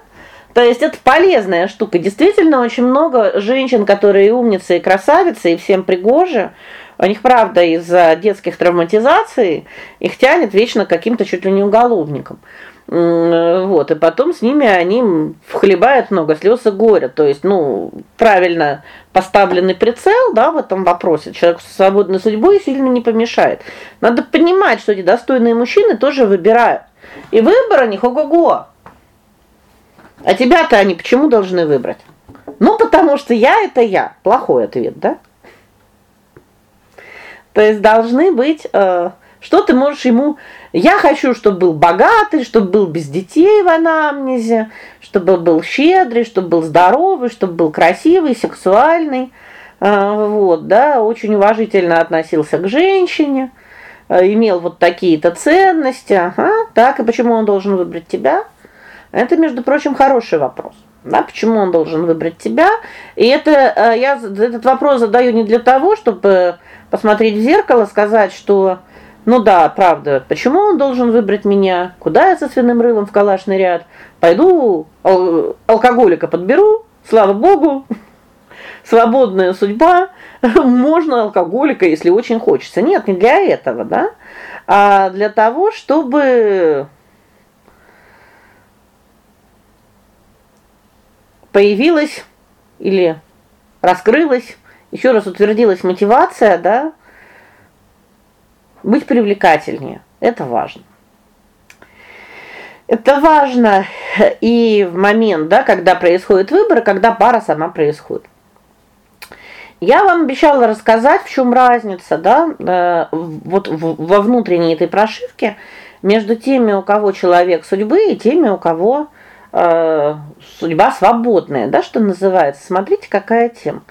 То есть это полезная штука. Действительно очень много женщин, которые умницы и красавицы, и всем пригожи. У них, правда, из-за детских травматизаций их тянет вечно каким-то чуть ли не уголовником. Вот, и потом с ними они вхлебают много слез и горя. То есть, ну, правильно поставленный прицел, да, в этом вопросе человеку со свободной судьбой сильно не помешает. Надо понимать, что эти достойные мужчины тоже выбирают. И выбор у них ого-го. А тебя-то они почему должны выбрать? Ну, потому что я это я. Плохой ответ, да? То есть должны быть э Что ты можешь ему Я хочу, чтобы был богатый, чтобы был без детей в анамнезе, чтобы был щедрый, чтобы был здоровый, чтобы был красивый, сексуальный. А, вот, да, очень уважительно относился к женщине, а, имел вот такие-то ценности. Ага, так, и почему он должен выбрать тебя? Это, между прочим, хороший вопрос. Да, почему он должен выбрать тебя? И это а, я этот вопрос задаю не для того, чтобы посмотреть в зеркало, сказать, что ну да, правда. Почему он должен выбрать меня? Куда я со свиным рылом в калашный ряд? Пойду ал алкоголика подберу. Слава богу свободная судьба, можно алкоголика, если очень хочется. Нет, не для этого, да? А для того, чтобы появилась или раскрылась, еще раз утвердилась мотивация, да? Быть привлекательнее. Это важно. Это важно и в момент, да, когда происходит выбор, когда пара сама происходит. Я вам обещала рассказать, в чем разница, да, э, вот во внутренней этой прошивке между теми, у кого человек судьбы, и теми, у кого э, судьба свободная, да, что называется. Смотрите, какая тема.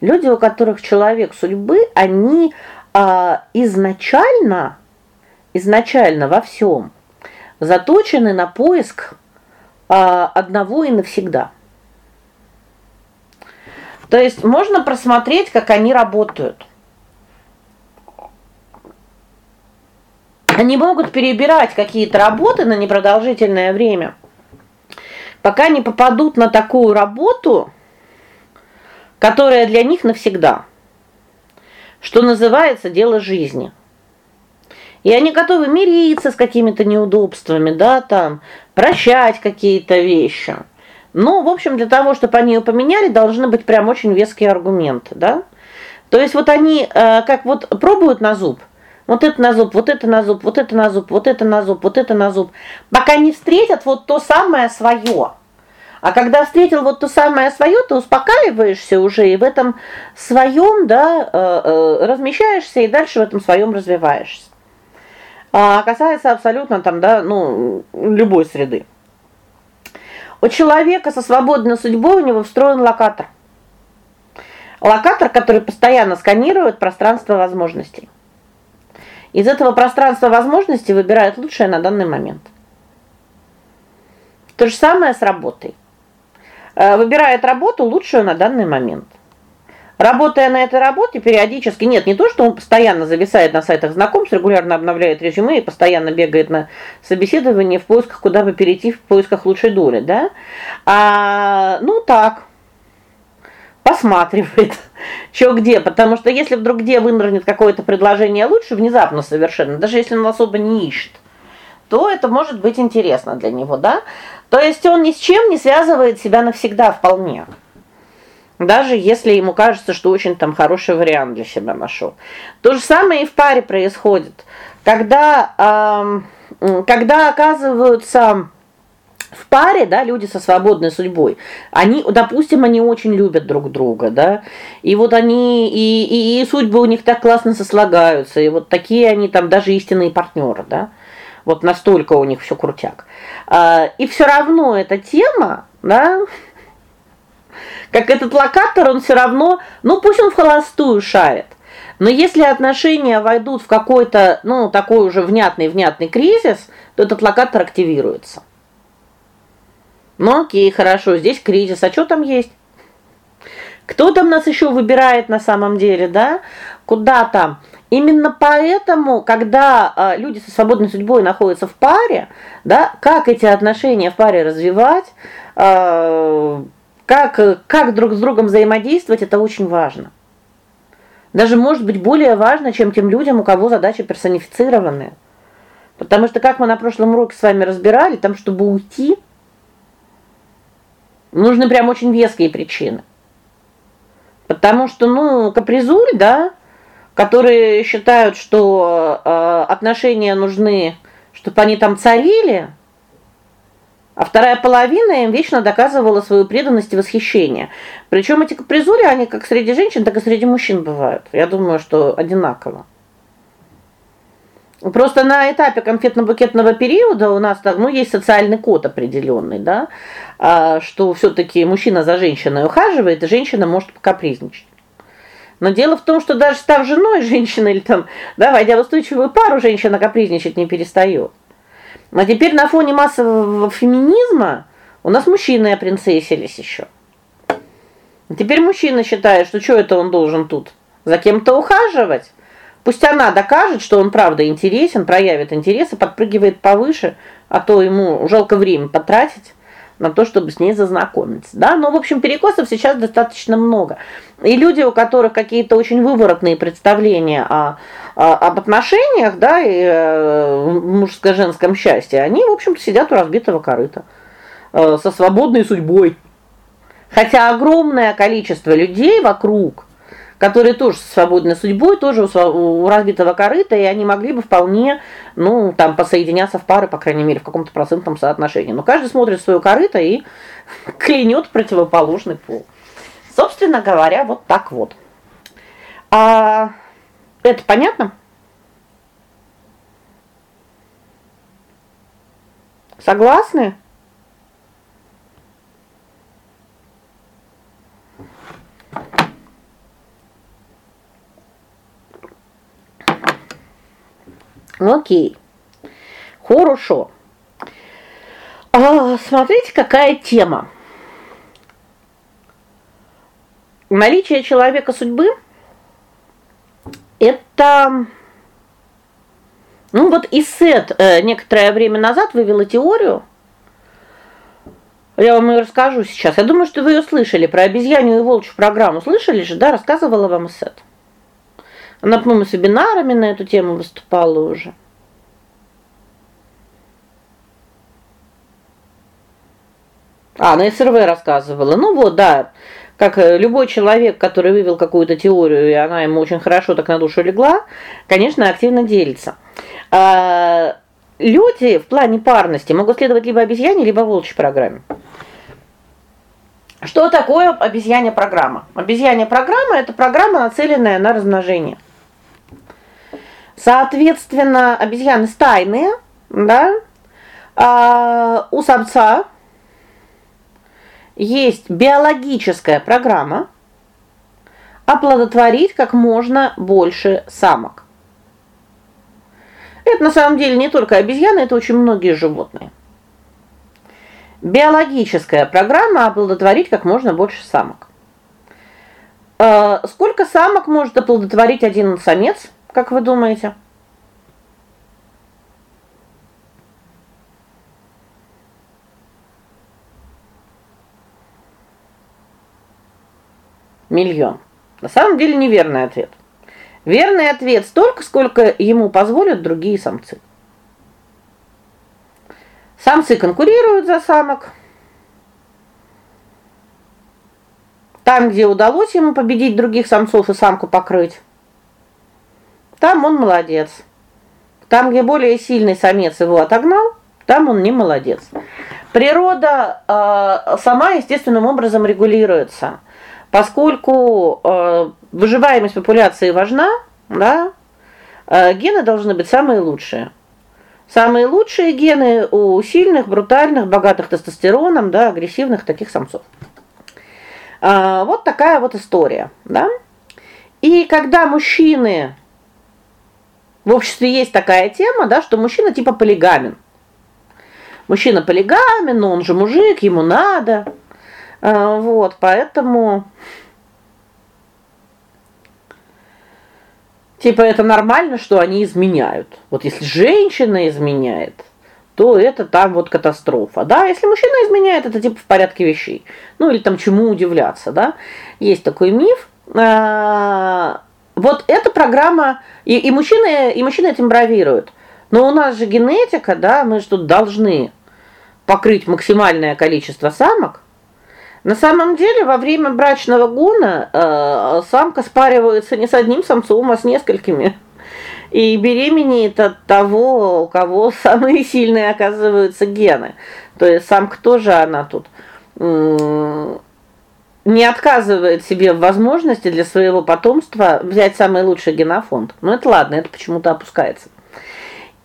Люди, у которых человек судьбы, они э, изначально изначально во всем заточены на поиск э, одного и навсегда. То есть можно просмотреть, как они работают. Они могут перебирать какие-то работы на непродолжительное время, пока не попадут на такую работу, которая для них навсегда. Что называется дело жизни. И они готовы мириться с какими-то неудобствами, да, там, прощать какие-то вещи. Ну, в общем, для того, чтобы они ее поменяли, должны быть прям очень веские аргументы, да? То есть вот они э, как вот пробуют на зуб. Вот это на зуб, вот это на зуб, вот это на зуб, вот это на зуб, вот это на зуб. Пока не встретят вот то самое свое. А когда встретил вот то самое свое, ты успокаиваешься уже и в этом своем, да, э, э, размещаешься и дальше в этом своем развиваешься. А касается абсолютно там, да, ну, любой среды. У человека со свободной судьбой у него встроен локатор. Локатор, который постоянно сканирует пространство возможностей. Из этого пространства возможностей выбирает лучшее на данный момент. То же самое с работой. Э, выбирает работу лучшую на данный момент. Работая на этой работе периодически, нет, не то, что он постоянно зависает на сайтах знакомств, регулярно обновляет резюме и постоянно бегает на собеседование в поисках, куда бы перейти в поисках лучшей доли, да? А, ну так. Посматривает, что где, потому что если вдруг где вынырнет какое-то предложение лучше внезапно совершенно, даже если он особо не ищет, то это может быть интересно для него, да? То есть он ни с чем не связывает себя навсегда вполне. Даже если ему кажется, что очень там хороший вариант для себя нашел. То же самое и в паре происходит. Когда э, когда оказываются в паре, да, люди со свободной судьбой. Они, допустим, они очень любят друг друга, да? И вот они и и, и судьбы у них так классно сослагаются, и вот такие они там даже истинные партнеры, да? Вот настолько у них все крутяк. А, и все равно эта тема, да, как этот локатор, он все равно, ну пусть он в холостую шарит. Но если отношения войдут в какой-то, ну, такой уже внятный внятный кризис, то этот локатор активируется. Ну, о'кей, хорошо, здесь кризис. А что там есть? Кто там нас еще выбирает на самом деле, да? Куда там? Именно поэтому, когда э, люди со свободной судьбой находятся в паре, да, как эти отношения в паре развивать, э, как как друг с другом взаимодействовать это очень важно. Даже может быть более важно, чем тем людям, у кого задача персонифицированная. Потому что как мы на прошлом уроке с вами разбирали, там чтобы уйти, нужны прям очень веские причины. Потому что, ну, капризуль, да, которые считают, что э, отношения нужны, чтобы они там царили, а вторая половина им вечно доказывала свою преданность и восхищение. Причем эти капризули, они как среди женщин, так и среди мужчин бывают. Я думаю, что одинаково. Просто на этапе конфетно-букетного периода у нас так, ну, есть социальный код определенный, да, а, что все таки мужчина за женщиной ухаживает, и женщина может покапризничать. Но дело в том, что даже став женой женщины или там, да, войдя в устойчивую пару, женщина капризничать не перестает. А теперь на фоне массового феминизма у нас мужчины опринцессились еще. Теперь мужчина считает, что что это он должен тут за кем-то ухаживать. Пусть она докажет, что он правда интересен, проявит интерес и подпрыгивает повыше, а то ему жалко время потратить на то, чтобы с ней зазнакомиться. Да? Но, в общем, перекосов сейчас достаточно много. И люди, у которых какие-то очень выворотные представления о, об отношениях, да, и э, мужско-женском счастье, они, в общем-то, сидят у разбитого корыта э, со свободной судьбой. Хотя огромное количество людей вокруг которые тоже со свободной судьбой, тоже у разбитого корыта, и они могли бы вполне, ну, там посоединяться в пары, по крайней мере, в каком-то процентном соотношении. Но каждый смотрит свое корыто и клянет противоположный пол. Собственно говоря, вот так вот. А это понятно? Согласны? О'кей. Хорошо. А, смотрите, какая тема. Наличие человека судьбы это ну вот Исет э, некоторое время назад вывела теорию. Я вам ее расскажу сейчас. Я думаю, что вы ее слышали про обезьянью и волчью программу. Слышали же, да, рассказывала вам Исет. Она, по-моему, с вебинарами на эту тему выступала уже. А, на СРВ рассказывала. Ну вот, да. Как э, любой человек, который вывел какую-то теорию, и она ему очень хорошо так на душу легла, конечно, активно делится. А, люди в плане парности могут следовать либо обезьяне, либо волчьей программе. Что такое обезьянья программа? Обезьянья программа это программа, нацеленная на размножение. Соответственно, обезьяны стайные, да? А у самца есть биологическая программа оплодотворить как можно больше самок. Это на самом деле не только обезьяны, это очень многие животные. Биологическая программа оплодотворить как можно больше самок. А сколько самок может оплодотворить один самец? Как вы думаете? Миллион. На самом деле неверный ответ. Верный ответ столько, сколько ему позволят другие самцы. Самцы конкурируют за самок. Там, где удалось ему победить других самцов и самку покрыть, там он молодец. Там, где более сильный самец его отогнал, там он не молодец. Природа э, сама естественным образом регулируется. Поскольку э, выживаемость популяции важна, да? Э, гены должны быть самые лучшие. Самые лучшие гены у сильных, брутальных, богатых тестостероном, да, агрессивных таких самцов. А, вот такая вот история, да? И когда мужчины в обществе есть такая тема, да, что мужчина типа полигамен. Мужчина полигамен, но он же мужик, ему надо. А, вот, поэтому типа это нормально, что они изменяют. Вот если женщина изменяет, то это там вот катастрофа. Да, если мужчина изменяет, это типа в порядке вещей. Ну или там чему удивляться, да? Есть такой миф. А, вот эта программа и и мужчины, и мужчины этим бравируют. Но у нас же генетика, да, мы же тут должны покрыть максимальное количество самок. На самом деле, во время брачного гона э, самка спаривается не с одним самцом, а с несколькими. И беременеет от того, у кого самые сильные оказываются гены. То есть самка тоже она тут не отказывает себе в возможности для своего потомства взять самый лучший генофонд. Но это ладно, это почему-то опускается.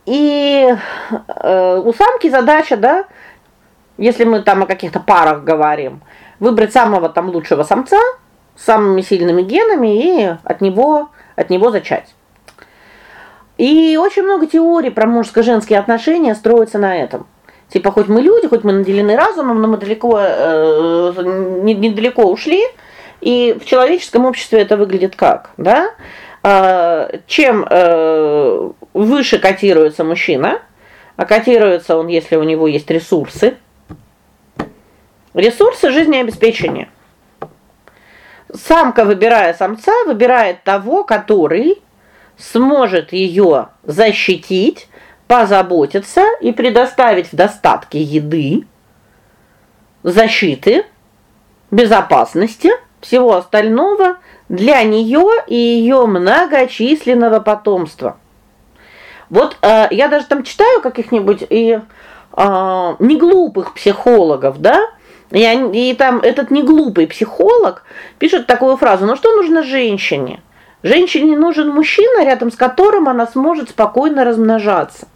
и э, у самки задача, да, если мы там о каких-то парах говорим, выбрать самого там лучшего самца с самыми сильными генами и от него от него зачать. И очень много теорий про мужско-женские отношения строятся на этом. Типа хоть мы люди, хоть мы наделены разумом, но мы далеко э, недалеко ушли, и в человеческом обществе это выглядит как, да? Э, чем э, выше котируется мужчина, а котируется он, если у него есть ресурсы. Ресурсы жизнеобеспечения. Самка, выбирая самца, выбирает того, который сможет ее защитить, позаботиться и предоставить в достатке еды, защиты, безопасности, всего остального для нее и ее многочисленного потомства. Вот э, я даже там читаю каких-нибудь и э, неглупых психологов, да? И, и там этот неглупый психолог пишет такую фразу: "Ну что нужно женщине? Женщине нужен мужчина, рядом с которым она сможет спокойно размножаться".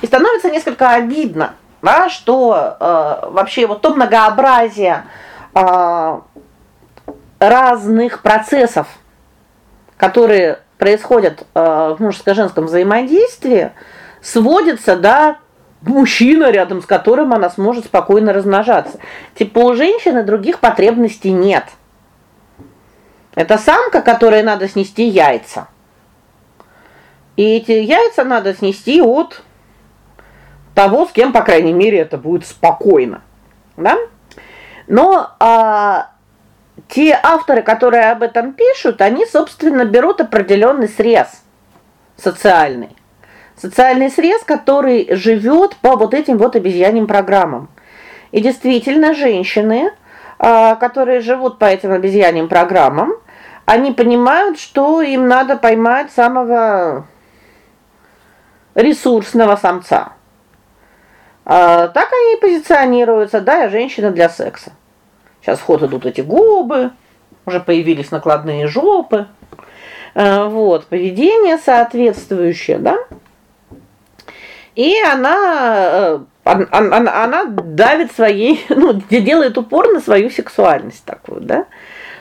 И становится несколько обидно, да, что э, вообще вот то многообразие э, разных процессов, которые происходят э, в мужско-женском взаимодействии, сводится до мужчина, рядом с которым она сможет спокойно размножаться. Типа у женщины других потребностей нет. Это самка, которой надо снести яйца. И эти яйца надо снести от того, с кем, по крайней мере, это будет спокойно. Да? Но а те авторы, которые об этом пишут, они, собственно, берут определенный срез социальный. Социальный срез, который живет по вот этим вот обезьяньим программам. И действительно, женщины, а, которые живут по этим обезьяньим программам, они понимают, что им надо поймать самого ресурсного самца. А, так они и позиционируются, да, я женщина для секса. Сейчас в ход идут эти губы, уже появились накладные жопы. А, вот, поведение соответствующее, да? И она она, э, она, она давит своей, ну, делает упор на свою сексуальность такую, да?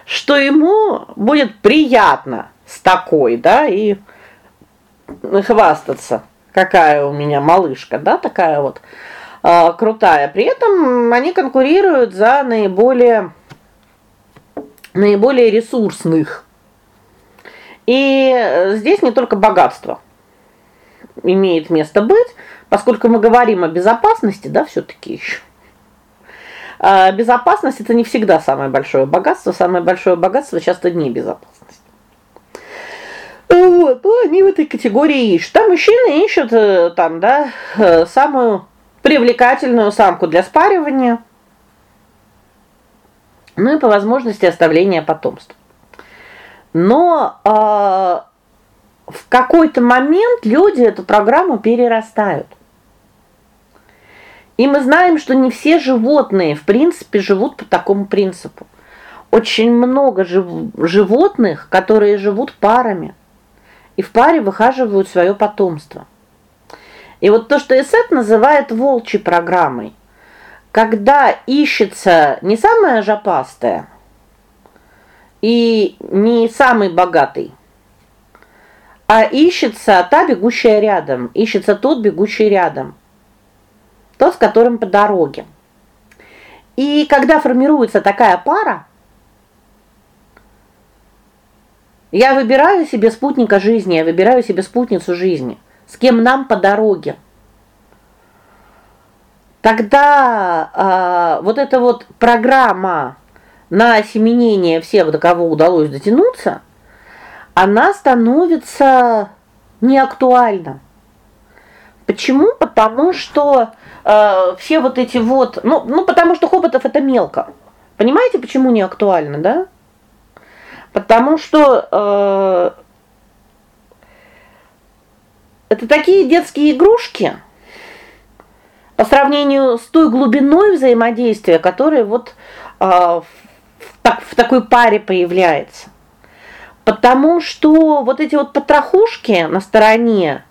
Что ему будет приятно с такой, да, и хвастаться, какая у меня малышка, да, такая вот э, крутая. При этом они конкурируют за наиболее наиболее ресурсных. И здесь не только богатство имеет место быть, поскольку мы говорим о безопасности, да, все таки еще. А безопасность это не всегда самое большое богатство, самое большое богатство часто не безопасность. Вот, ну, они в этой категории ищут. Там мужчины ищут э, там, да, э, самую привлекательную самку для спаривания. Ну и по возможности оставления потомства. Но э, в какой-то момент люди эту программу перерастают. И мы знаем, что не все животные, в принципе, живут по такому принципу. Очень много жив... животных, которые живут парами и в паре выхаживают свое потомство. И вот то, что Эсет называет волчьей программой, когда ищется не самая жопастая и не самый богатый, а ищется та бегущая рядом, ищется тот бегущий рядом. Тот, с которым по дороге. И когда формируется такая пара, я выбираю себе спутника жизни, я выбираю себе спутницу жизни, с кем нам по дороге. Тогда э, вот эта вот программа на осеменение всех, до кого удалось дотянуться, она становится неактуальна. Почему? Потому что э, все вот эти вот, ну, ну потому что хоботов это мелко. Понимаете, почему не актуально, да? Потому что э, это такие детские игрушки по сравнению с той глубиной взаимодействия, которая вот э, в, так, в такой паре появляется. Потому что вот эти вот потрохушки на стороне,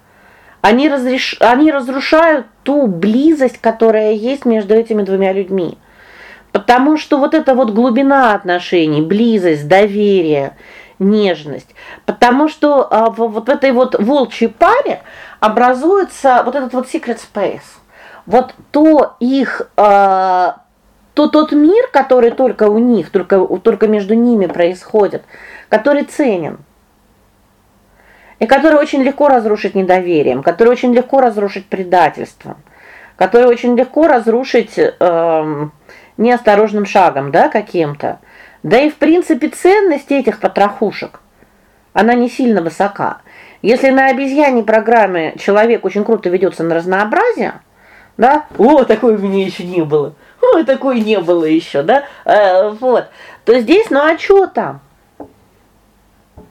они разреш... они разрушают ту близость, которая есть между этими двумя людьми. Потому что вот эта вот глубина отношений, близость, доверие, нежность, потому что а, в, вот в этой вот волчьей паре образуется вот этот вот secret space. Вот то их а, то тот мир, который только у них, только только между ними происходит, который ценен. И который очень легко разрушить недоверием, который очень легко разрушить предательством, который очень легко разрушить эм, неосторожным шагом, да, каким-то. Да и в принципе ценность этих потрохушек она не сильно высока. Если на обезьяне программе человек очень круто ведется на разнообразие, да? О, такой у меня еще не было. Ой, такой не было еще, да? Э, вот. То здесь, ну а что там?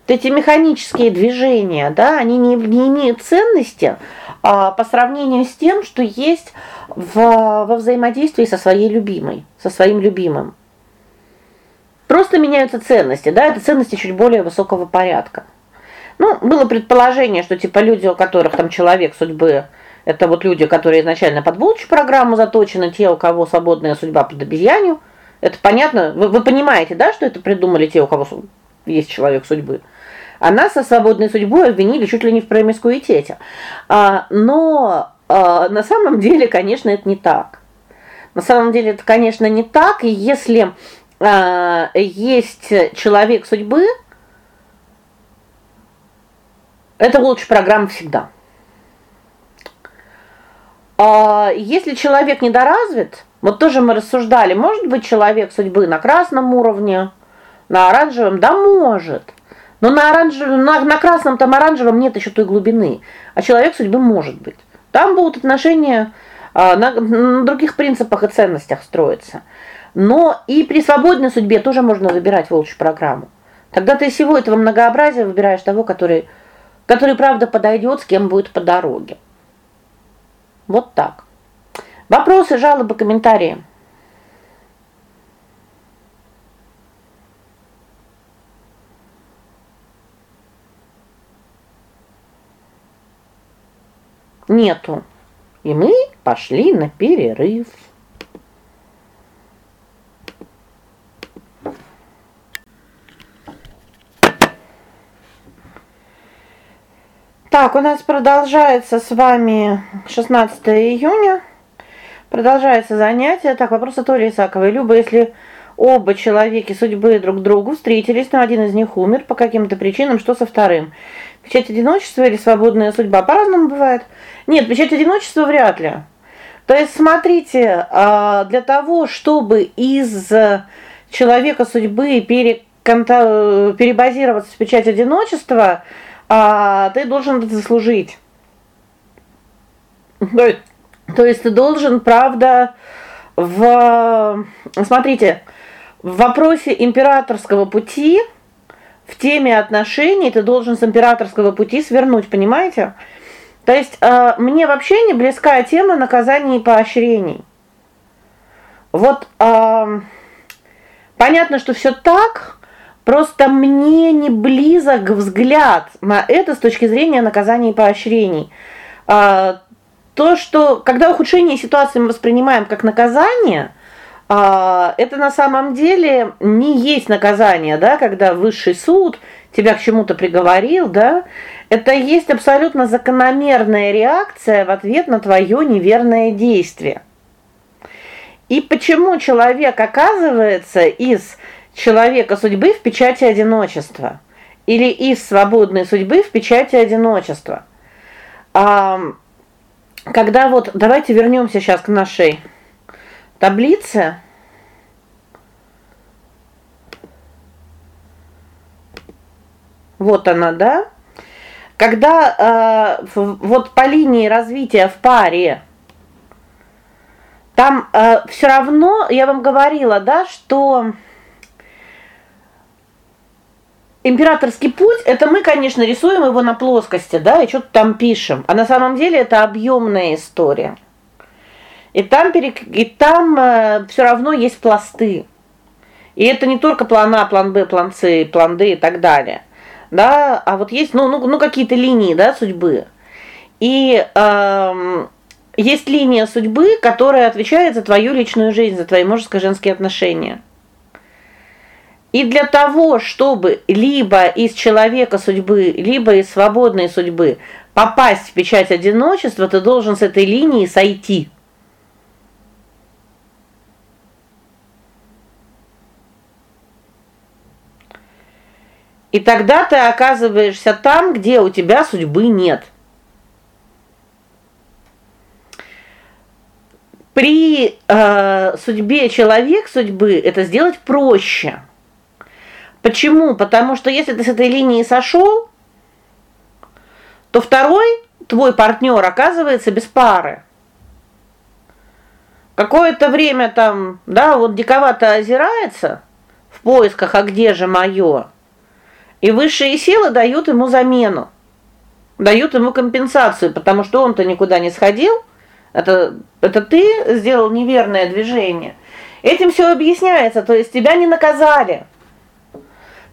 Эти механические движения, да, они не, не имеют ценности а, по сравнению с тем, что есть в во взаимодействии со своей любимой, со своим любимым. Просто меняются ценности, да, это ценности чуть более высокого порядка. Ну, было предположение, что типа люди, у которых там человек судьбы это вот люди, которые изначально под волчью программу заточены, те, у кого свободная судьба под обезьянью. Это понятно? Вы вы понимаете, да, что это придумали те, у кого есть человек судьбы? Она со свободной судьбой обвинили чуть ли не в промискуитете. А, но а, на самом деле, конечно, это не так. На самом деле это, конечно, не так, и если а, есть человек судьбы, это лучше программа всегда. А если человек недоразвит, вот тоже мы рассуждали, может быть человек судьбы на красном уровне, на оранжевом, да может. Но на оранжевом, на, на красном там оранжевом нет еще той глубины, а человек судьбы может быть. Там будут отношения а, на, на других принципах и ценностях строиться. Но и при свободной судьбе тоже можно выбирать волчью программу. Тогда ты всего этого многообразия выбираешь того, который который правда подойдет, с кем будет по дороге. Вот так. Вопросы, жалобы, комментарии. Нету. И мы пошли на перерыв. Так, у нас продолжается с вами 16 июня. Продолжается занятие. Так, вопрос от Оли Исаковой. Люба, если оба человеки судьбы друг другу встретились, но один из них умер по каким-то причинам, что со вторым? Печать одиночества или свободная судьба? По-разному бывает. Нет, печать одиночества вряд ли. То есть, смотрите, а, для того, чтобы из человека судьбы перебазироваться в печать одиночества, а ты должен это заслужить. То есть ты должен, правда, в смотрите, в вопросе императорского пути в теме отношений ты должен с императорского пути свернуть, понимаете? То есть э, мне вообще не близкая тема наказаний и поощрений. Вот э, понятно, что все так, просто мне не близок взгляд на это с точки зрения наказаний и поощрений. Э, то, что когда ухудшение ситуации мы воспринимаем как наказание, это на самом деле не есть наказание, да, когда высший суд тебя к чему-то приговорил, да? Это есть абсолютно закономерная реакция в ответ на твое неверное действие. И почему человек оказывается из человека судьбы в печати одиночества или из свободной судьбы в печати одиночества? А когда вот давайте вернемся сейчас к нашей таблице Вот она, да? Когда э, вот по линии развития в паре там э, все равно, я вам говорила, да, что императорский путь это мы, конечно, рисуем его на плоскости, да, и что-то там пишем. А на самом деле это объемная история. И там и там э, все равно есть пласты. И это не только план А, план Б, план С, план Д и так далее. Да, а вот есть, ну, ну, ну какие-то линии, да, судьбы. И э, есть линия судьбы, которая отвечает за твою личную жизнь, за твои мужско-женские отношения. И для того, чтобы либо из человека судьбы, либо из свободной судьбы попасть в печать одиночества, ты должен с этой линии сойти. И тогда ты оказываешься там, где у тебя судьбы нет. При э, судьбе человек судьбы это сделать проще. Почему? Потому что если ты с этой линии сошел, то второй твой партнер оказывается без пары. Какое-то время там, да, вот диковато озирается в поисках, а где же мое? И высшие силы дают ему замену. Дают ему компенсацию, потому что он-то никуда не сходил. Это это ты сделал неверное движение. Этим все объясняется, то есть тебя не наказали.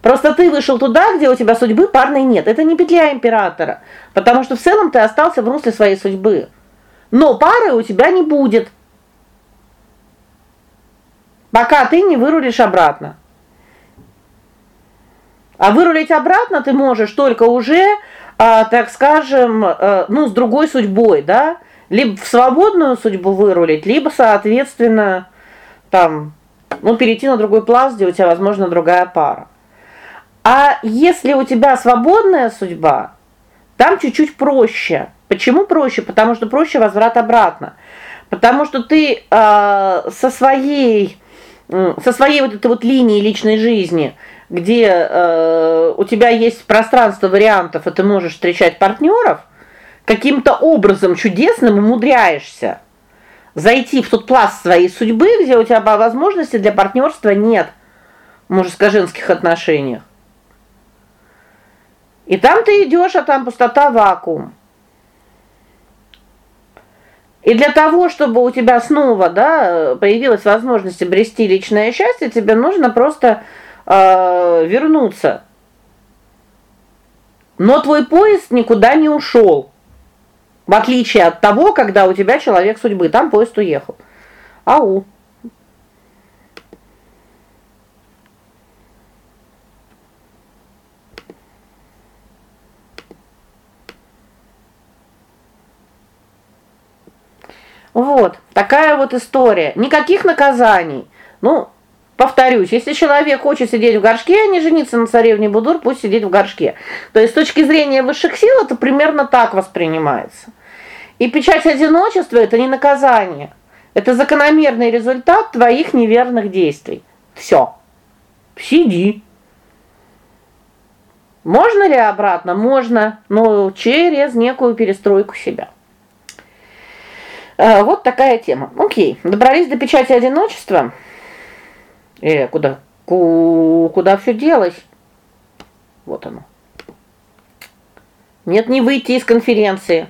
Просто ты вышел туда, где у тебя судьбы парной нет. Это не петля императора, потому что в целом ты остался в русле своей судьбы. Но пары у тебя не будет. Пока ты не вырулишь обратно. А вырулить обратно ты можешь только уже, а, так скажем, а, ну, с другой судьбой, да? Либо в свободную судьбу вырулить, либо, соответственно, там, ну, перейти на другой пласт, где у тебя, возможно, другая пара. А если у тебя свободная судьба, там чуть-чуть проще. Почему проще? Потому что проще возврат обратно. Потому что ты э, со своей со своей вот этой вот линии личной жизни где э, у тебя есть пространство вариантов, и ты можешь встречать партнеров, каким-то образом чудесным умудряешься зайти в тот пласт своей судьбы, где у тебя возможности для партнерства нет в мужско-женских отношениях. И там ты идешь, а там пустота, вакуум. И для того, чтобы у тебя снова, да, появилась возможность обрести личное счастье, тебе нужно просто э, вернуться. Но твой поезд никуда не ушел. В отличие от того, когда у тебя человек судьбы, там поезд уехал. Ау. Вот, такая вот история. Никаких наказаний. Ну, Повторюсь, если человек хочет сидеть в горшке, а не жениться на царевне Будур, пусть сидит в горшке. То есть с точки зрения высших сил это примерно так воспринимается. И печать одиночества это не наказание. Это закономерный результат твоих неверных действий. Все. Сиди. Можно ли обратно? Можно, но через некую перестройку себя. Э, вот такая тема. О'кей. Добрались до печати одиночества. Э, куда? Ку куда все делось? Вот оно. Нет, не выйти из конференции.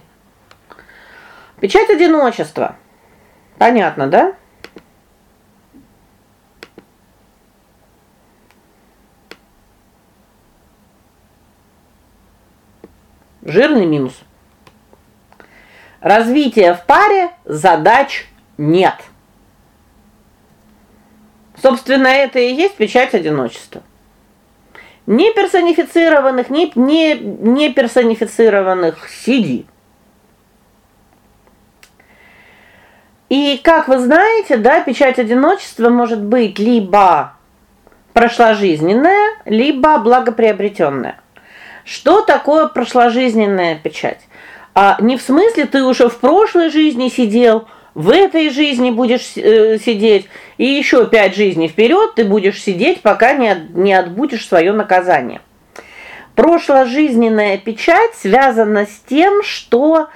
Печать одиночества. Понятно, да? Жирный минус. Развитие в паре задач нет. Собственно, это и есть печать одиночества. Не персонифицированных, не не не персонифицированных сиди. И как вы знаете, да, печать одиночества может быть либо прошложизненная, либо благоприобретенная. Что такое прошложизненная печать? А не в смысле ты уже в прошлой жизни сидел, в этой жизни будешь э, сидеть, и еще пять жизней вперед ты будешь сидеть, пока не от, не отбудешь свое наказание. Прошложизненная печать связана с тем, что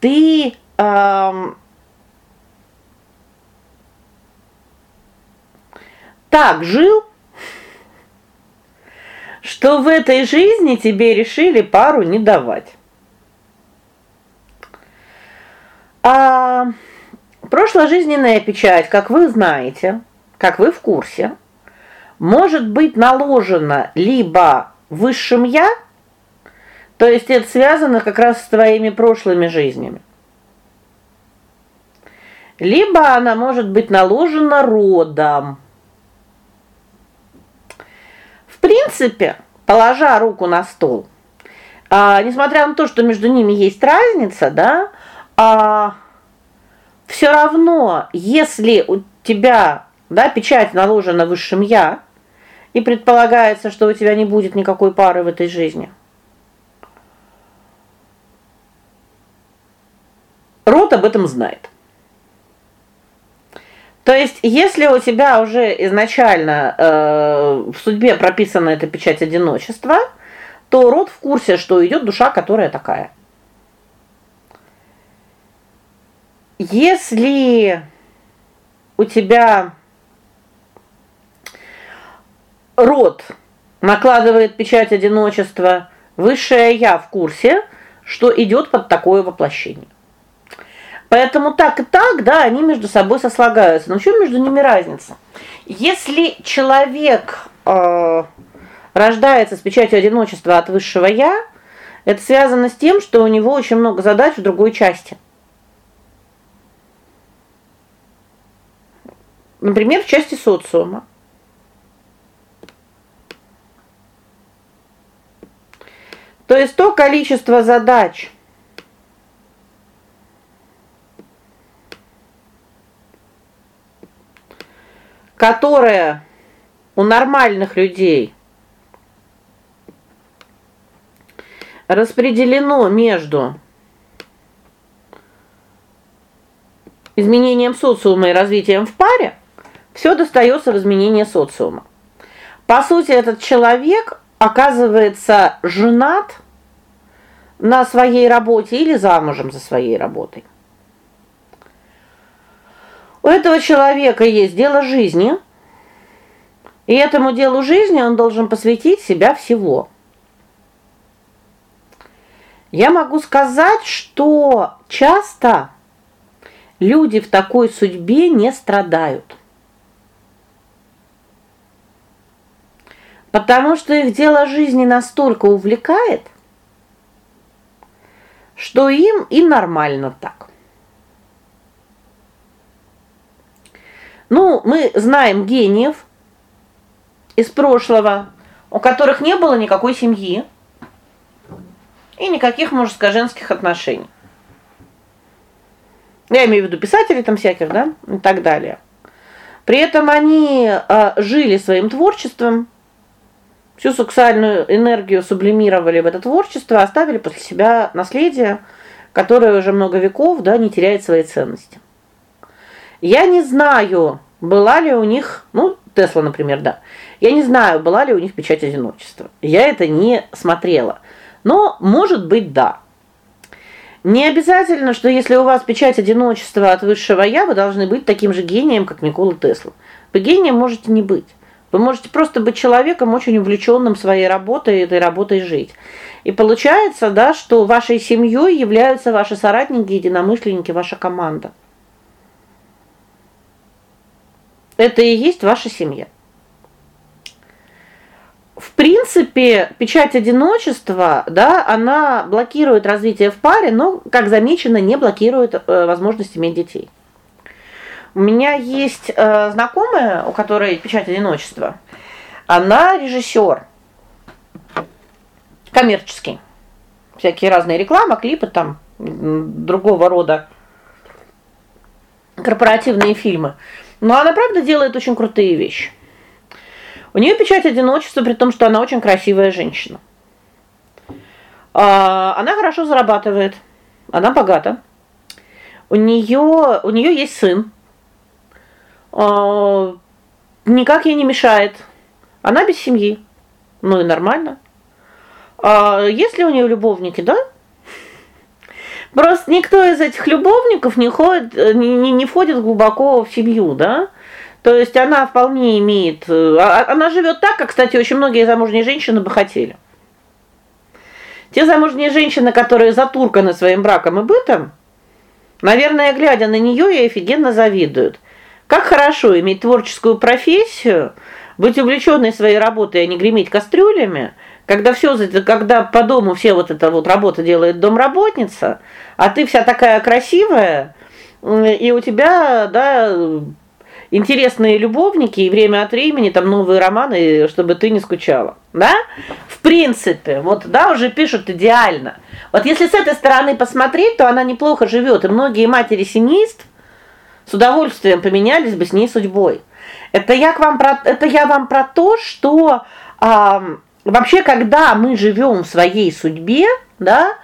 ты эм, так жил, что в этой жизни тебе решили пару не давать. А Прошложизненная печать, как вы знаете, как вы в курсе, может быть наложена либо высшим я, То есть это связано как раз с твоими прошлыми жизнями. Либо она может быть наложена родом. В принципе, положа руку на стол, а, несмотря на то, что между ними есть разница, да, а все равно, если у тебя, да, печать наложена высшим я, и предполагается, что у тебя не будет никакой пары в этой жизни. Род об этом знает. То есть, если у тебя уже изначально э, в судьбе прописана эта печать одиночества, то род в курсе, что идет душа, которая такая. Если у тебя род накладывает печать одиночества, высшее я в курсе, что идет под такое воплощение. Поэтому так и так, да, они между собой сослагаются. Но в чем между ними разница? Если человек э, рождается с печатью одиночества от высшего я, это связано с тем, что у него очень много задач в другой части. Например, в части социума. То есть то количество задач, которое у нормальных людей распределено между изменением социума и развитием в паре, все достается в изменение социума. По сути, этот человек оказывается женат на своей работе или замужем за своей работой. У этого человека есть дело жизни. И этому делу жизни он должен посвятить себя всего. Я могу сказать, что часто люди в такой судьбе не страдают. Потому что их дело жизни настолько увлекает, что им и нормально так. Ну, мы знаем гениев из прошлого, у которых не было никакой семьи и никаких мужско-женских отношений. Я имею в виду писателей там всяких, да, и так далее. При этом они э, жили своим творчеством, всю сексуальную энергию сублимировали в это творчество, оставили после себя наследие, которое уже много веков, да, не теряет своей ценности. Я не знаю, была ли у них, ну, Тесла, например, да. Я не знаю, была ли у них печать одиночества. Я это не смотрела. Но, может быть, да. Не обязательно, что если у вас печать одиночества от высшего я, вы должны быть таким же гением, как Никола Тесла. Вы гением можете не быть. Вы можете просто быть человеком очень увлеченным своей работой этой работой жить. И получается, да, что вашей семьей являются ваши соратники, единомышленники, ваша команда. Это и есть ваша семья. В принципе, печать одиночества, да, она блокирует развитие в паре, но, как замечено, не блокирует э, возможность иметь детей. У меня есть э, знакомая, у которой печать одиночества. Она режиссер коммерческий. Всякие разные рекламы, клипы там другого рода корпоративные фильмы. Но она правда делает очень крутые вещи. У нее печать одиночества, при том, что она очень красивая женщина. А, она хорошо зарабатывает. Она богата. У нее у нее есть сын. А, никак ей не мешает. Она без семьи. Ну и нормально. А если у нее любовники, да? Просто никто из этих любовников не ходит э, не не входит глубоко в семью, да? То есть она вполне имеет, э, а, а, она живет так, как, кстати, очень многие замужние женщины бы хотели. Те замужние женщины, которые затурканы своим браком и бытом, наверное, глядя на нее, и офигенно завидуют. Как хорошо иметь творческую профессию, быть увлеченной своей работой, а не греметь кастрюлями Когда все, когда по дому все вот эта вот работа делает домработница, а ты вся такая красивая, и у тебя, да, интересные любовники и время от времени там новые романы, чтобы ты не скучала. Да? В принципе, вот да, уже пишут идеально. Вот если с этой стороны посмотреть, то она неплохо живет, и многие матери семейств с удовольствием поменялись бы с ней судьбой. Это я к вам про это я вам про то, что а, вообще когда мы живем в своей судьбе, да,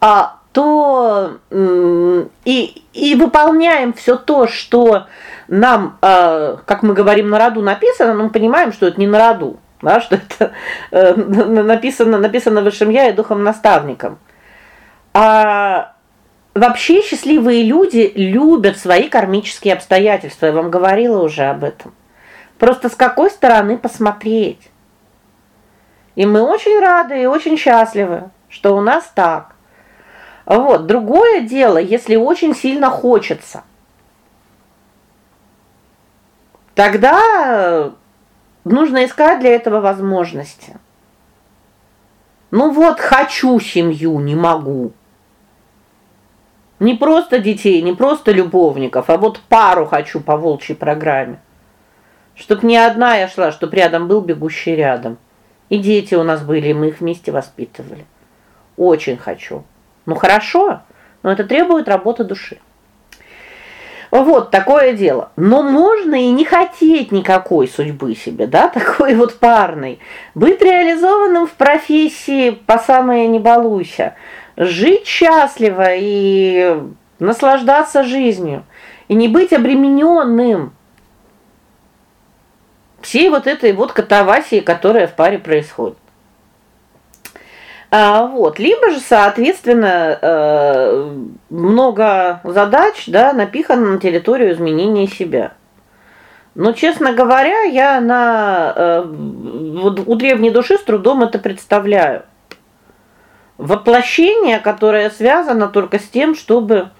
а, то и и выполняем все то, что нам, а, как мы говорим, на роду написано, но мы понимаем, что это не на роду, да, что это э, написано написано высшим я и духом наставником. А вообще счастливые люди любят свои кармические обстоятельства, я вам говорила уже об этом. Просто с какой стороны посмотреть? И мы очень рады и очень счастливы, что у нас так. Вот, другое дело, если очень сильно хочется. Тогда нужно искать для этого возможности. Ну вот хочу семью, не могу. Не просто детей, не просто любовников, а вот пару хочу по волчьей программе. Чтоб не одна я шла, чтоб рядом был бегущий рядом. И дети у нас были, мы их вместе воспитывали. Очень хочу. Ну хорошо, но это требует работы души. Вот такое дело. Но можно и не хотеть никакой судьбы себе, да, такой вот парной. Быть реализованным в профессии по самое не балуйся. Жить счастливо и наслаждаться жизнью и не быть обремененным всей вот этой вот катавасии, которая в паре происходит. А вот, либо же, соответственно, э, много задач, да, напихано на территорию изменения себя. Но, честно говоря, я на э, вот у древней души с трудом это представляю. Воплощение, которое связано только с тем, чтобы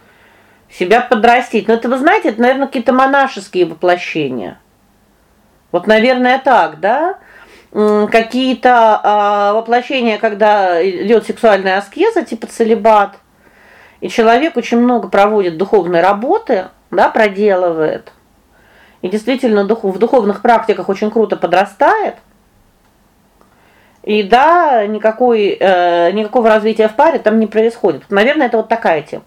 себя подрастить. Но это, вы знаете, это, наверное, какие-то монашеские воплощения. Вот, наверное, так, да? Какие-то а, воплощения, когда идет сексуальная аскеза, типа целибат. И человек очень много проводит духовной работы, да, проделывает. И действительно в духовных практиках очень круто подрастает. И да, никакой э, никакого развития в паре там не происходит. Наверное, это вот такая тема.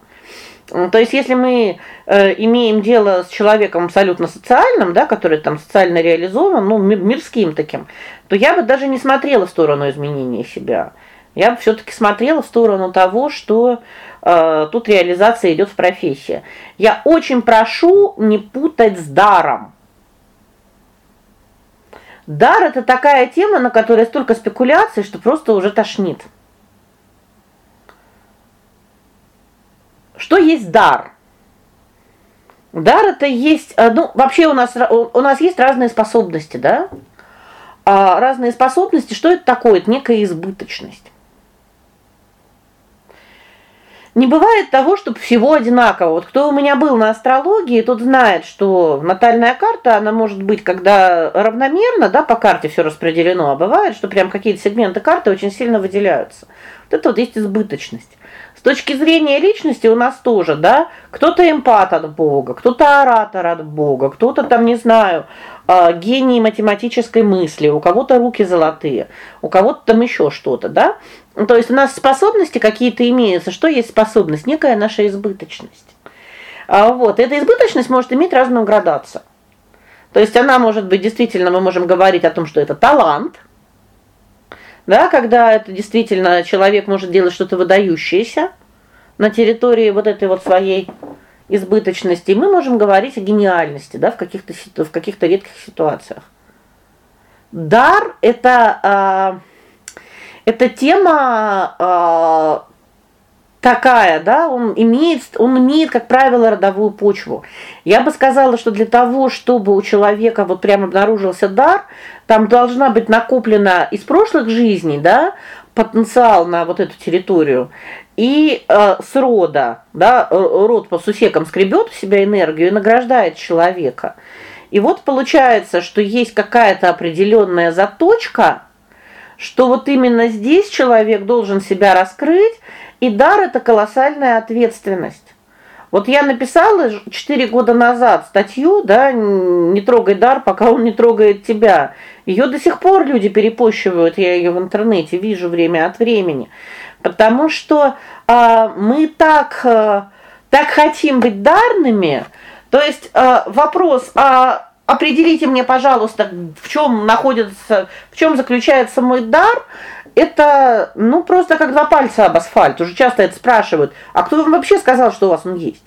То есть если мы э, имеем дело с человеком абсолютно социальным, да, который там социально реализован, ну, мирским таким, то я бы даже не смотрела в сторону изменения себя. Я бы все таки смотрела в сторону того, что э, тут реализация идет в профессии. Я очень прошу не путать с даром. Дар это такая тема, на которой столько спекуляций, что просто уже тошнит. Что есть дар? Дар это есть, э, ну, вообще у нас у нас есть разные способности, да? А разные способности, что это такое? Это некая избыточность. Не бывает того, чтобы всего одинаково. Вот кто у меня был на астрологии, тот знает, что натальная карта, она может быть когда равномерно, да, по карте все распределено, а бывает, что прям какие-то сегменты карты очень сильно выделяются. Вот это вот есть избыточность. С точки зрения личности у нас тоже, да, кто-то эмпат от Бога, кто-то оратор от Бога, кто-то там, не знаю, а, гений математической мысли, у кого-то руки золотые, у кого-то там еще что-то, да? То есть у нас способности какие-то имеются. Что есть способность? Некая наша избыточность. А вот, эта избыточность может иметь разную градацию. То есть она может быть действительно, мы можем говорить о том, что это талант, да, когда это действительно человек может делать что-то выдающееся на территории вот этой вот своей избыточности. Мы можем говорить о гениальности, да, в каких-то в каких-то редких ситуациях. Дар это а, это тема а, такая, да, он имеет он имеет, как правило, родовую почву. Я бы сказала, что для того, чтобы у человека вот прямо обнаружился дар, там должна быть накоплена из прошлых жизней, да, потенциал на вот эту территорию. И э, с рода, да, род по сусекам скребет в себя энергию и награждает человека. И вот получается, что есть какая-то определенная заточка что вот именно здесь человек должен себя раскрыть, и дар это колоссальная ответственность. Вот я написала 4 года назад статью, да, не трогай дар, пока он не трогает тебя. Ее до сих пор люди перепощивают, я ее в интернете вижу время от времени. Потому что а, мы так а, так хотим быть дарными. То есть а, вопрос: а определите мне, пожалуйста, в чем находится, в чем заключается мой дар? Это, ну, просто как два пальца об асфальт. Уже часто это спрашивают. А кто вам вообще сказал, что у вас он есть?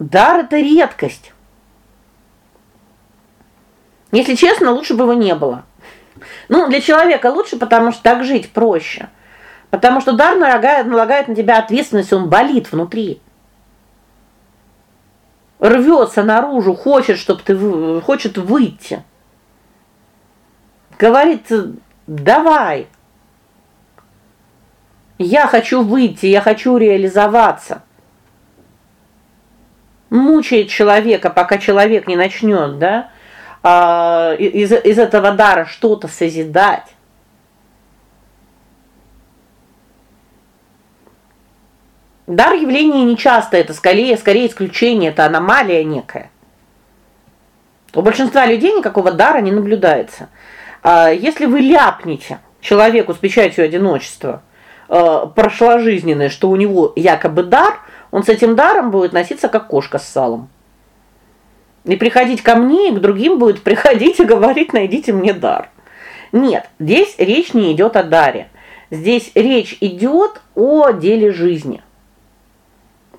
Дар это редкость. Если честно, лучше бы его не было. Ну, для человека лучше, потому что так жить проще. Потому что дар налагает, налагает на тебя ответственность, он болит внутри. Рвется наружу, хочет, чтобы ты хочет выйти. Говорит: "Давай. Я хочу выйти, я хочу реализоваться" мучает человека, пока человек не начнет, да, а, из из этого дара что-то созидать. Дар явление нечасто, это скорее, скорее исключение, это аномалия некая. У большинства людей никакого дара не наблюдается. А если вы ляпнете человеку с печатью одиночества, э, прошложизненное, что у него якобы дар, он с этим даром будет носиться как кошка с салом. И приходить ко мне, и к другим будет приходить и говорить: "Найдите мне дар". Нет, здесь речь не идет о даре. Здесь речь идет о деле жизни.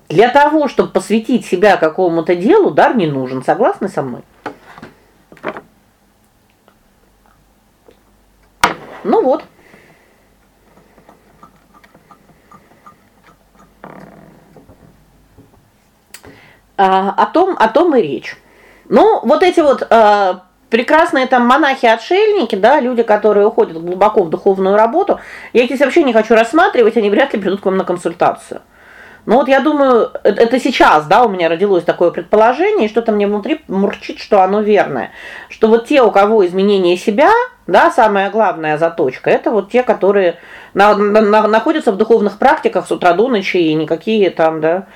Для того, чтобы посвятить себя какому-то делу, дар не нужен. Согласны со мной? Ну вот. А, о том, о том и речь. Ну, вот эти вот э, прекрасные там монахи-отшельники, да, люди, которые уходят глубоко в духовную работу, я их вообще не хочу рассматривать, они вряд ли придут к вам на консультацию. Но вот я думаю, это сейчас, да, у меня родилось такое предположение, что-то мне внутри мурчит, что оно верное. Что вот те, у кого изменение себя, да, самая главная заточка это вот те, которые на, на, находятся в духовных практиках с утра до ночи и никакие там, да,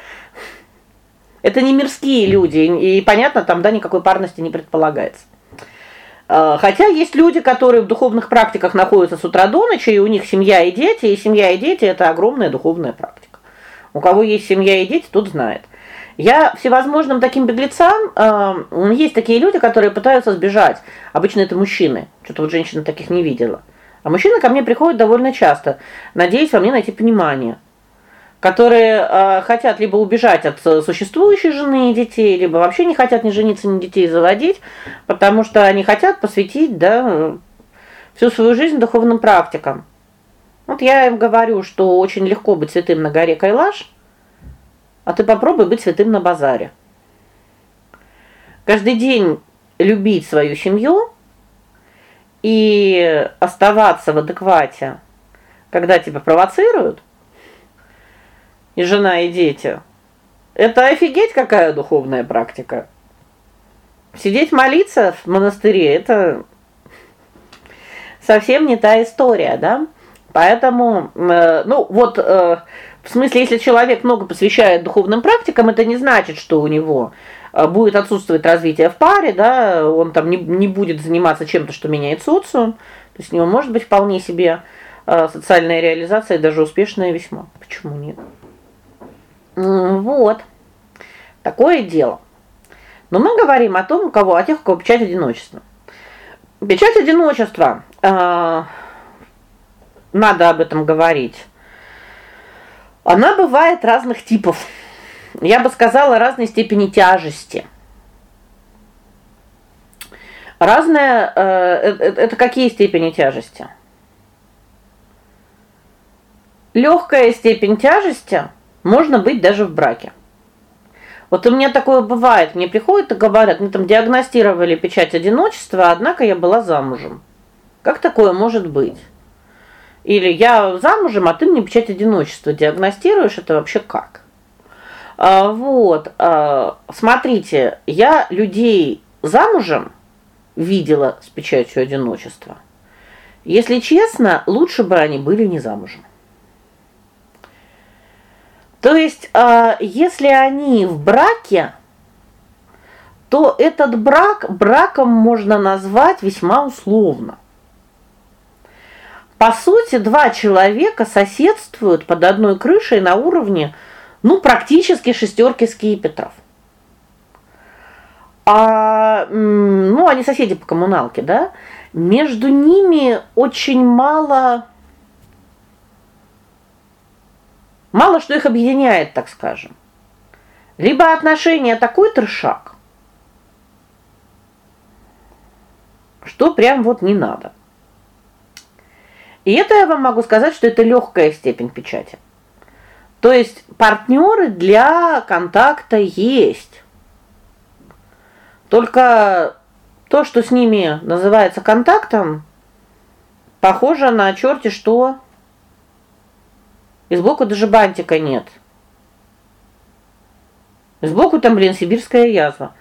это не мирские люди, и понятно, там да никакой парности не предполагается. А, хотя есть люди, которые в духовных практиках находятся с утра до ночи, и у них семья и дети, и семья и дети это огромная духовная практика. У кого есть семья и дети, тот знает. Я всевозможным таким беглецам, э, есть такие люди, которые пытаются сбежать. Обычно это мужчины. Что-то вот женщины таких не видела. А мужчины ко мне приходят довольно часто, надеясь во мне найти понимание которые э, хотят либо убежать от э, существующей жены и детей, либо вообще не хотят ни жениться, ни детей заводить, потому что они хотят посвятить, да, всю свою жизнь духовным практикам. Вот я им говорю, что очень легко быть святым на горе Кайлаш, а ты попробуй быть святым на базаре. Каждый день любить свою семью и оставаться в адеквате, когда тебя провоцируют, и жена, и дети. Это офигеть какая духовная практика. Сидеть молиться в монастыре это совсем не та история, да? Поэтому, э, ну, вот э, в смысле, если человек много посвящает духовным практикам, это не значит, что у него э, будет отсутствовать развитие в паре, да, он там не не будет заниматься чем-то, что меняет социум. То есть у него может быть вполне себе э, социальная реализация, даже успешная весьма. Почему нет? Вот. Такое дело. Но мы говорим о том, кого, о тех, кого печать одиночества. Печать одиночества. Э, надо об этом говорить. Она бывает разных типов. Я бы сказала, разной степени тяжести. Разная э, э это какие степени тяжести? Легкая степень тяжести можно быть даже в браке. Вот у меня такое бывает, мне приходят и говорят: "Мне там диагностировали печать одиночества, однако я была замужем". Как такое может быть? Или я замужем, а ты мне печать одиночества диагностируешь, это вообще как? А, вот, а, смотрите, я людей замужем видела с печатью одиночества. Если честно, лучше бы они были не замужем. То есть, э, если они в браке, то этот брак браком можно назвать весьма условно. По сути, два человека соседствуют под одной крышей на уровне, ну, практически шестерки скипетров. А, ну, они соседи по коммуналке, да? Между ними очень мало мало что их объединяет, так скажем. Либо отношения такой трешак, что прям вот не надо. И это я вам могу сказать, что это легкая степень печати. То есть партнеры для контакта есть. Только то, что с ними называется контактом, похоже на черти что. И сбоку даже бантика нет. Сбоку там, блин, сибирская язва.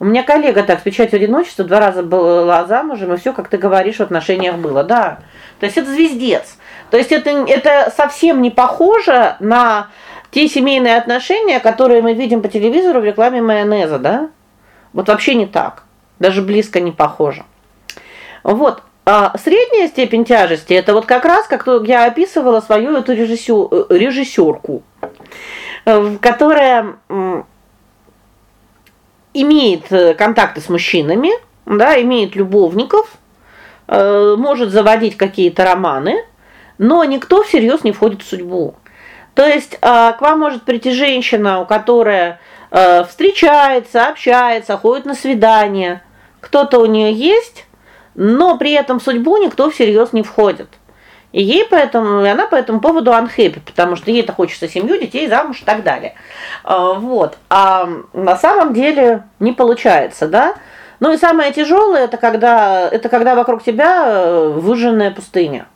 У меня коллега так с печатью одиночества два раза была замужем, и все, как ты говоришь, в отношениях было. Да. То есть это звездец. То есть это это совсем не похоже на те семейные отношения, которые мы видим по телевизору в рекламе майонеза, да? Вот вообще не так. Даже близко не похоже. Вот. А средняя степень тяжести это вот как раз как я описывала свою эту режиссер, э, режиссерку, э, которая имеет э, контакты с мужчинами, да, имеет любовников, может заводить какие-то романы, но никто всерьез не входит в судьбу. То есть э, к вам может прийти женщина, у которой встречается, общается, ходит на свидания. Кто-то у нее есть, но при этом в судьбу никто всерьез не входит. И ей поэтому, и она по этому поводу unhappy, потому что ей-то хочется семью, детей, замуж и так далее. А, вот. А на самом деле не получается, да? Ну и самое тяжелое это когда это когда вокруг тебя э, выжженная пустыня.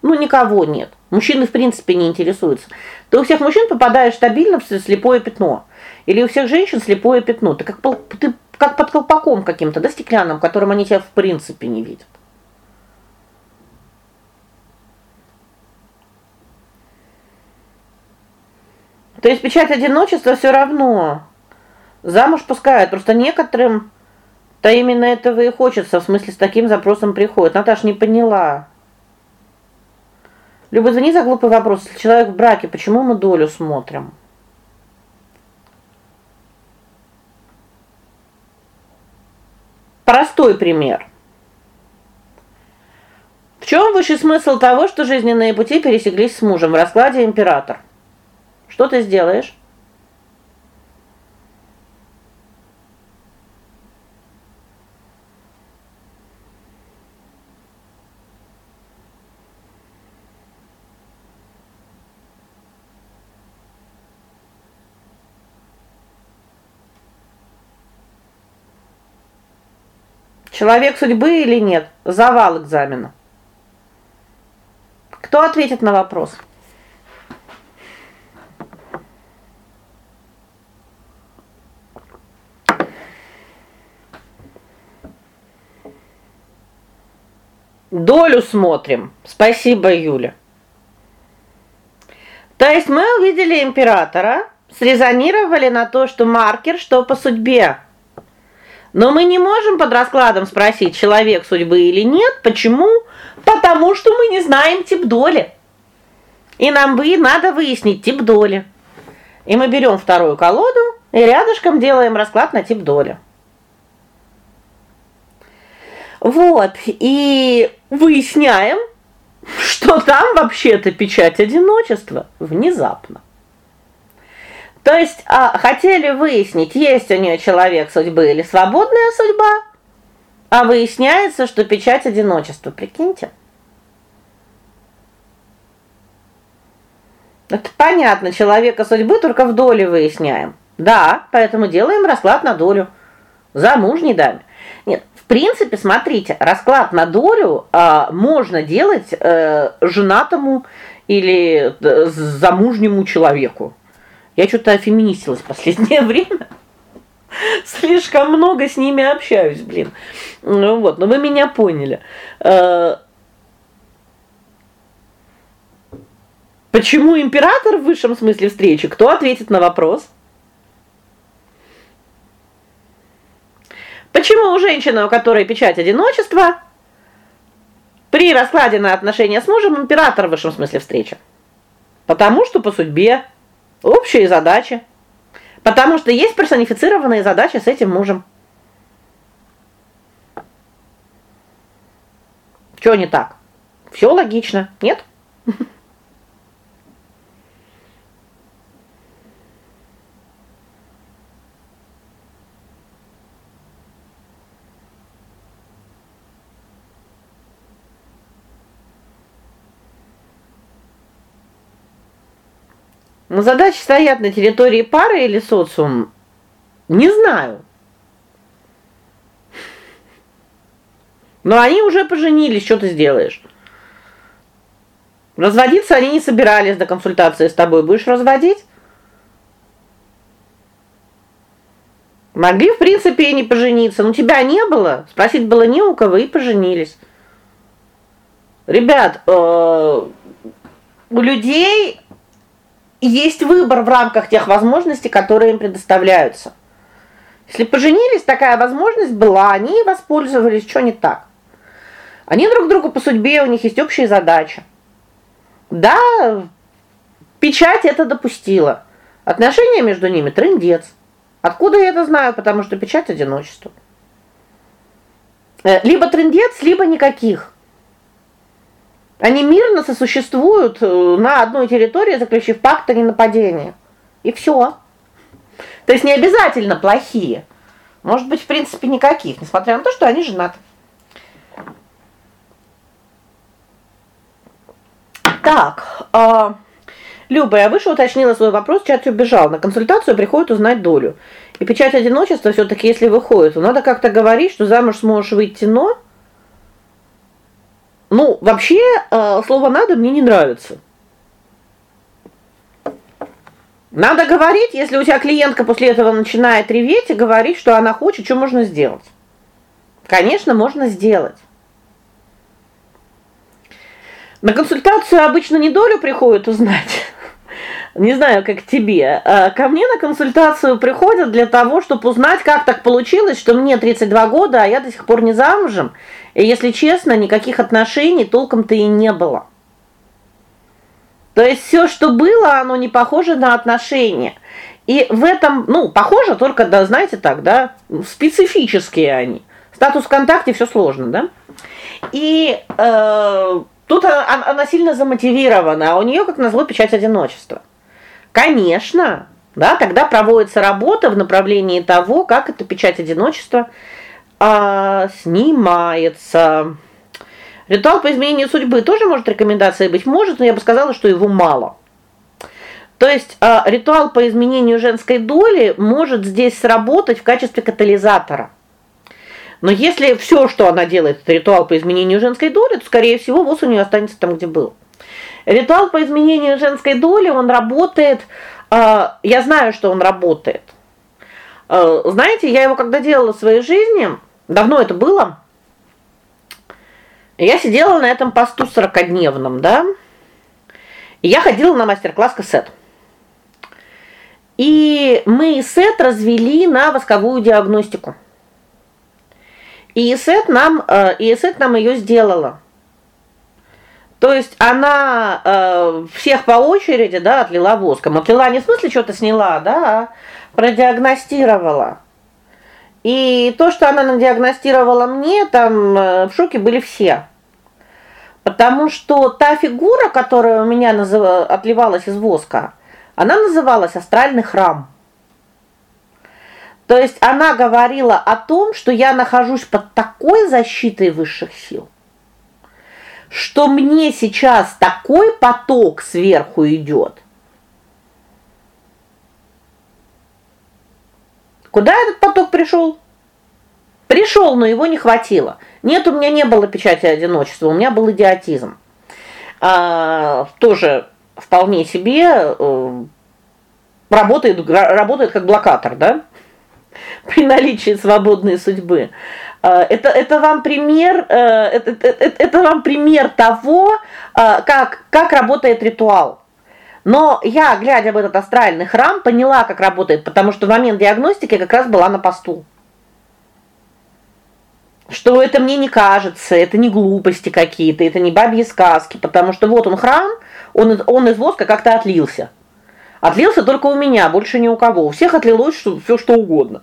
Ну никого нет. Мужчины в принципе не интересуются. Ты у всех мужчин попадаешь стабильно в слепое пятно. Или у всех женщин слепое пятно. Ты как ты как под колпаком каким-то, да, стеклянным, которым они тебя в принципе не видят. То есть печать одиночества все равно замуж пускают, просто некоторым то именно этого и хочется, в смысле с таким запросом приходит. Наташ не поняла. Люба, извини за глупый вопрос. Человек в браке, почему мы долю смотрим? Простой пример. В чем высший смысл того, что жизненные пути пересеклись с мужем в раскладе император? Что ты сделаешь? Человек судьбы или нет? Завал экзамена. Кто ответит на вопрос? Долю смотрим. Спасибо, Юля. То есть мы увидели императора, срезонировали на то, что маркер, что по судьбе. Но мы не можем под раскладом спросить, человек судьбы или нет. Почему? Потому что мы не знаем тип доли. И нам бы надо выяснить тип доли. И мы берем вторую колоду и рядышком делаем расклад на тип доли. Вот. И выясняем, что там вообще-то печать одиночества внезапно. То есть, а, хотели выяснить, есть у нее человек судьбы или свободная судьба, а выясняется, что печать одиночества, прикиньте. Это понятно, человека судьбы только в доле выясняем. Да, поэтому делаем расклад на долю замужней даме. Нет, в принципе, смотрите, расклад на долю а, можно делать э, женатому или э, замужнему человеку. Я что-то феминистилась последнее время. Слишком много с ними общаюсь, блин. Ну вот, но вы меня поняли. Э, почему император в высшем смысле встречи? Кто ответит на вопрос? Почему у женщины, у которой печать одиночества, при раскладе на отношения с мужем император в высшем смысле встречи? Потому что по судьбе общие задачи. Потому что есть персонифицированные задачи с этим мужем. Что не так? Все логично, нет? Но задачи стоят на территории пары или социум? Не знаю. Но они уже поженились, что ты сделаешь? Разводиться они не собирались до консультации с тобой. Будешь разводить? Могли, в принципе, и не пожениться, но тебя не было, спросить было не у кого и поженились. Ребят, э у людей есть выбор в рамках тех возможностей, которые им предоставляются. Если поженились, такая возможность была, они воспользовались, что не так? Они друг другу по судьбе, у них есть общие задачи. Да, печать это допустила. Отношения между ними трындец. Откуда я это знаю? Потому что печать одиночества. Э, либо трындец, либо никаких. Они мирно сосуществуют э, на одной территории, заключив пакт о ненападении. И все. То есть не обязательно плохие. Может быть, в принципе, никаких, несмотря на то, что они женаты. Так, а Люба, я выше уточнила свой вопрос, чат убежал. На консультацию приходит узнать долю. И печать одиночества все таки если выходит, надо как-то говорить, что замуж сможешь выйти, но ну, вообще, э, слово надо мне не нравится. Надо говорить, если у тебя клиентка после этого начинает реветь и говорить, что она хочет, что можно сделать. Конечно, можно сделать. На консультацию обычно не долю приходят узнать. Не знаю, как тебе. А ко мне на консультацию приходят для того, чтобы узнать, как так получилось, что мне 32 года, а я до сих пор не замужем. И если честно, никаких отношений толком-то и не было. То есть все, что было, оно не похоже на отношения. И в этом, ну, похоже только, да, знаете так, да, специфические они. Статус ВКонтакте все сложно, да? И э тут она, она сильно замотивирована, а у нее как назло печать одиночества. Конечно, да, тогда проводится работа в направлении того, как эта печать одиночества а, снимается. Ритуал по изменению судьбы тоже может рекомендацией быть, может, но я бы сказала, что его мало. То есть а, ритуал по изменению женской доли может здесь сработать в качестве катализатора. Но если все, что она делает, это ритуал по изменению женской доли, то скорее всего, ВОЗ у нее останется там, где был. Ритуал по изменению женской доли, он работает, э, я знаю, что он работает. Э, знаете, я его когда делала в своей жизни, давно это было. Я сидела на этом посту 40-дневном, да? И я ходила на мастер-класс кассет. И мы сет развели на восковую диагностику. И сет нам, э, и сет нам ее сделала. То есть она э, всех по очереди, да, отлила воском. Отлила не в смысле что-то сняла, да, а продиагностировала. И то, что она надиагностировала мне, там э, в шоке были все. Потому что та фигура, которая у меня назыв... отливалась из воска, она называлась астральный храм. То есть она говорила о том, что я нахожусь под такой защитой высших сил, что мне сейчас такой поток сверху идет. Куда этот поток пришел? Пришел, но его не хватило. Нет, у меня не было печати одиночества, у меня был идиотизм. А, тоже вполне себе э, работает работает как блокатор, да? При наличии свободной судьбы. А, это это вам пример э, это, это, это вам пример того, а, как как работает ритуал. Но я, глядя в этот астральный храм, поняла, как работает, потому что в момент диагностики как раз была на посту. Что это мне не кажется, это не глупости какие-то, это не бабьи сказки, потому что вот он храм, он он из воска как-то отлился. Отлился только у меня, больше ни у кого. У всех отлилось что все что угодно.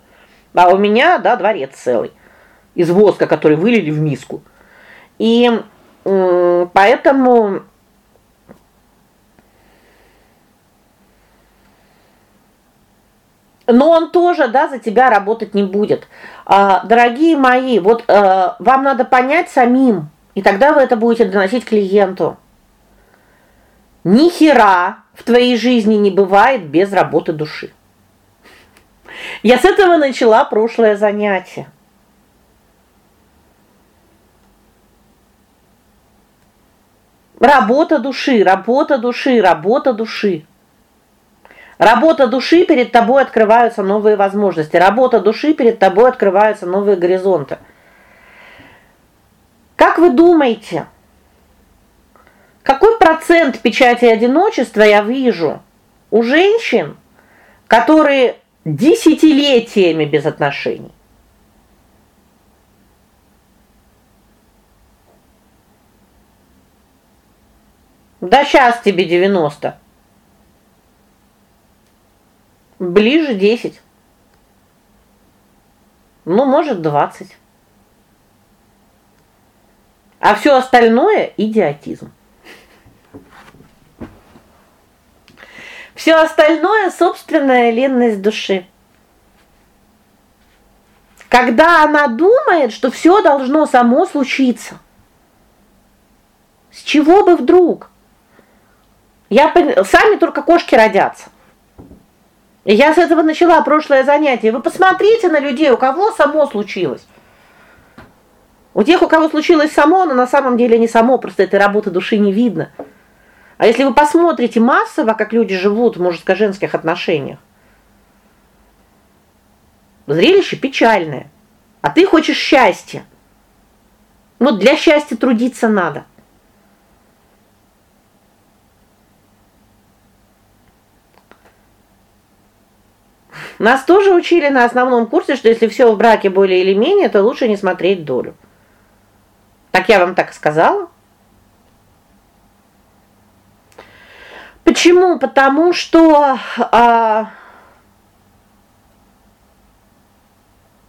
А у меня, да, дворец целый из воска, который вылили в миску. И поэтому но он тоже, да, за тебя работать не будет. А, дорогие мои, вот а, вам надо понять самим, и тогда вы это будете доносить клиенту. Ни хера в твоей жизни не бывает без работы души. Я с этого начала прошлое занятие. Работа души, работа души, работа души. Работа души перед тобой открываются новые возможности. Работа души перед тобой открываются новые горизонты. Как вы думаете, какой процент печати одиночества я вижу у женщин, которые десятилетиями без отношений? Да сейчас тебе 90. Ближе 10. Ну, может, 20. А все остальное идиотизм. Все остальное собственная ленность души. Когда она думает, что все должно само случиться. С чего бы вдруг? Я сами только кошки родятся. Я с этого начала прошлое занятие. Вы посмотрите на людей, у кого само случилось. У тех, у кого случилось само, но на самом деле не само, просто этой работы души не видно. А если вы посмотрите массово, как люди живут в мужско-женских отношениях, зрелище печальное. А ты хочешь счастья. Вот для счастья трудиться надо. Нас тоже учили на основном курсе, что если все в браке более или менее, то лучше не смотреть долю. Так я вам так сказала? Почему? Потому что а,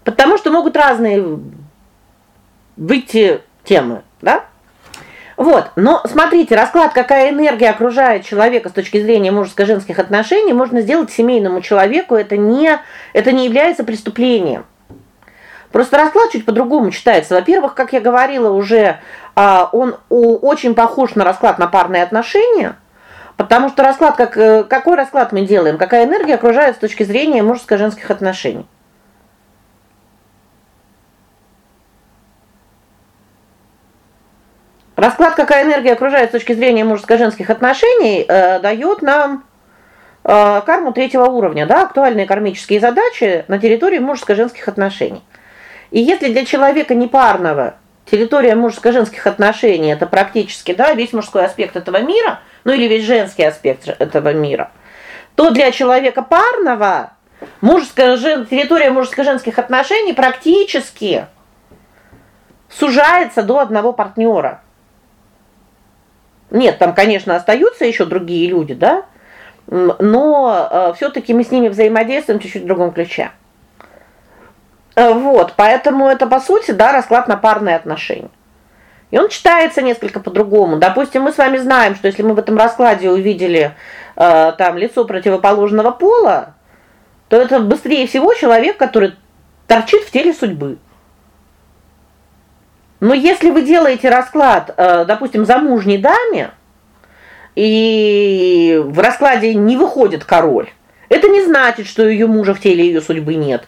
потому что могут разные выйти темы, да? Вот. Но смотрите, расклад, какая энергия окружает человека с точки зрения мужско-женских отношений, можно сделать семейному человеку, это не это не является преступлением. Просто расклад чуть по-другому читается. Во-первых, как я говорила уже, а, он очень похож на расклад на парные отношения, потому что расклад как э, какой расклад мы делаем? Какая энергия окружает с точки зрения мужско-женских отношений? Расклад, какая энергия окружает с точки зрения мужско-женских отношений, э, дает нам э, карму третьего уровня, да, актуальные кармические задачи на территории мужско-женских отношений. И если для человека непарного территория мужско-женских отношений это практически, да, весь мужской аспект этого мира, ну или весь женский аспект этого мира, то для человека парного мужская территория мужско-женских отношений практически сужается до одного партнера. Нет, там, конечно, остаются еще другие люди, да? Но э, все таки мы с ними взаимодействуем чуть-чуть в другом ключе. Э, вот, поэтому это по сути, да, расклад на парные отношения. И он читается несколько по-другому. Допустим, мы с вами знаем, что если мы в этом раскладе увидели э, там лицо противоположного пола, то это быстрее всего человек, который торчит в теле судьбы. Но если вы делаете расклад, э, допустим, замужней даме, и в раскладе не выходит король, это не значит, что ее мужа в теле ее судьбы нет.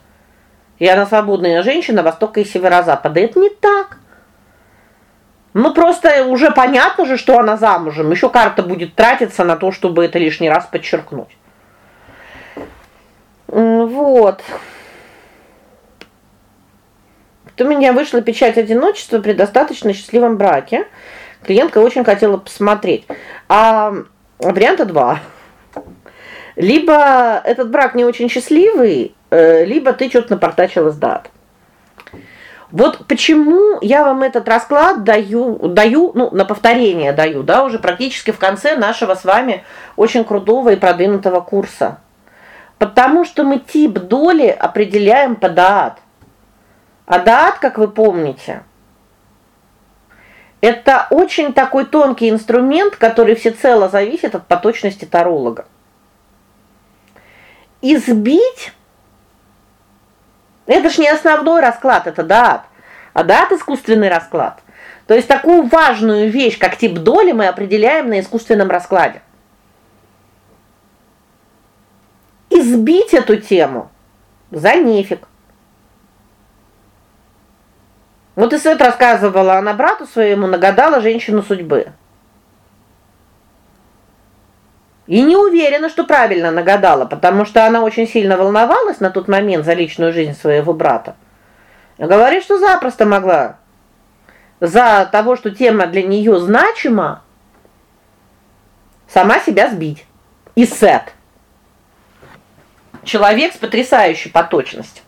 И она свободная женщина востока и северо-запада. Это не так. Ну просто уже понятно же, что она замужем. Еще карта будет тратиться на то, чтобы это лишний раз подчеркнуть. Вот. У меня вышла печать одиночества при достаточно счастливом браке. Клиентка очень хотела посмотреть. А варианта два. Либо этот брак не очень счастливый, э, либо ты что-то напортачила с дат. Вот почему я вам этот расклад даю, даю, ну, на повторение даю, да, уже практически в конце нашего с вами очень крутого и продвинутого курса. Потому что мы тип доли определяем по даат. А даат, как вы помните, это очень такой тонкий инструмент, который всецело зависит от поточности таролога. Избить это ж не основной расклад, это дат. А дат искусственный расклад. То есть такую важную вещь, как тип доли, мы определяем на искусственном раскладе. Избить эту тему за нефиг. Вот Исет рассказывала, она брату своему нагадала женщину судьбы. И не уверена, что правильно нагадала, потому что она очень сильно волновалась на тот момент за личную жизнь своего брата. Говорит, что запросто могла за того, что тема для нее значима, сама себя сбить. И сет. Человек с потрясающей поточностью.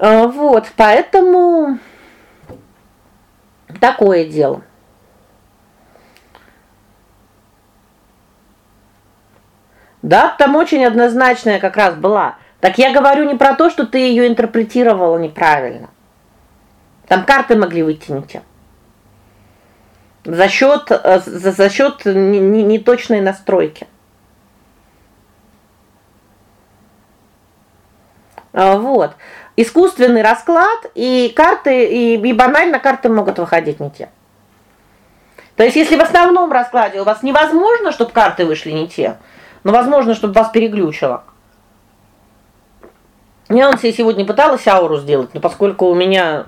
А, вот, поэтому такое дело. Да, там очень однозначная как раз была. Так я говорю не про то, что ты ее интерпретировала неправильно. Там карты могли выйти. За счет э, за, за счет неточной не, не настройки. А, вот. Искусственный расклад и карты и, и банально карты могут выходить не те. То есть если в основном раскладе у вас невозможно, чтобы карты вышли не те, но возможно, чтобы вас переглючило. Я он себе сегодня пыталась ауру сделать, но поскольку у меня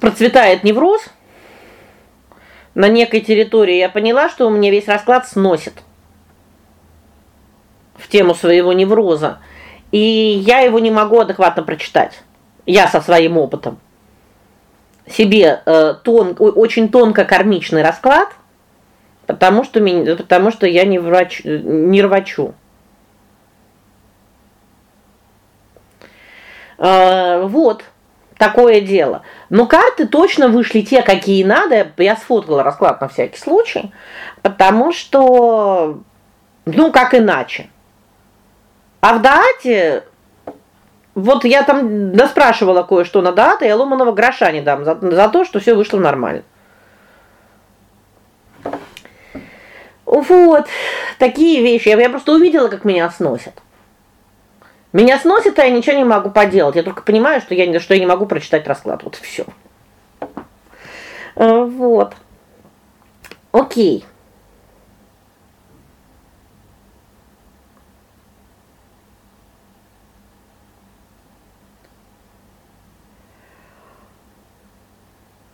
процветает невроз на некой территории, я поняла, что у меня весь расклад сносит в тему своего невроза. И я его не могу адекватно прочитать. Я со своим опытом себе э, тон очень тонко кармичный расклад, потому что меня, потому что я не врач не рвачу. Э, вот такое дело. Но карты точно вышли те, какие надо. Я сфоткала расклад на всякий случай, потому что ну как иначе. А в дате вот я там доспрашивала кое-что на даты, я ломаного гроша не дам за, за то, что все вышло нормально. Вот. Такие вещи. Я, я просто увидела, как меня сносят. Меня сносит, а я ничего не могу поделать. Я только понимаю, что я что я не могу прочитать расклад. Вот все. А, вот. О'кей.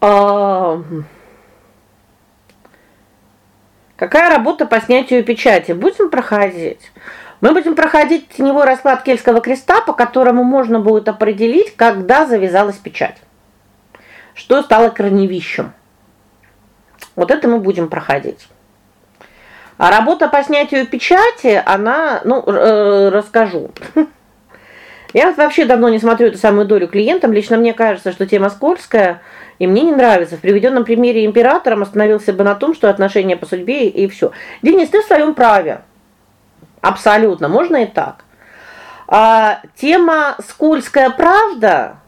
А, какая работа по снятию печати? Будем проходить. Мы будем проходить теневой расклад Кельтского креста, по которому можно будет определить, когда завязалась печать. Что стало корневищем. Вот это мы будем проходить. А работа по снятию печати, она, ну, э, расскажу. Я вообще давно не смотрю эту самую долю клиентам. Лично мне кажется, что тема скользкая, и мне не нравится. В приведенном примере императором остановился бы на том, что отношения по судьбе и все. Денис, ты в своем праве. Абсолютно, можно и так. А тема скользкая правда,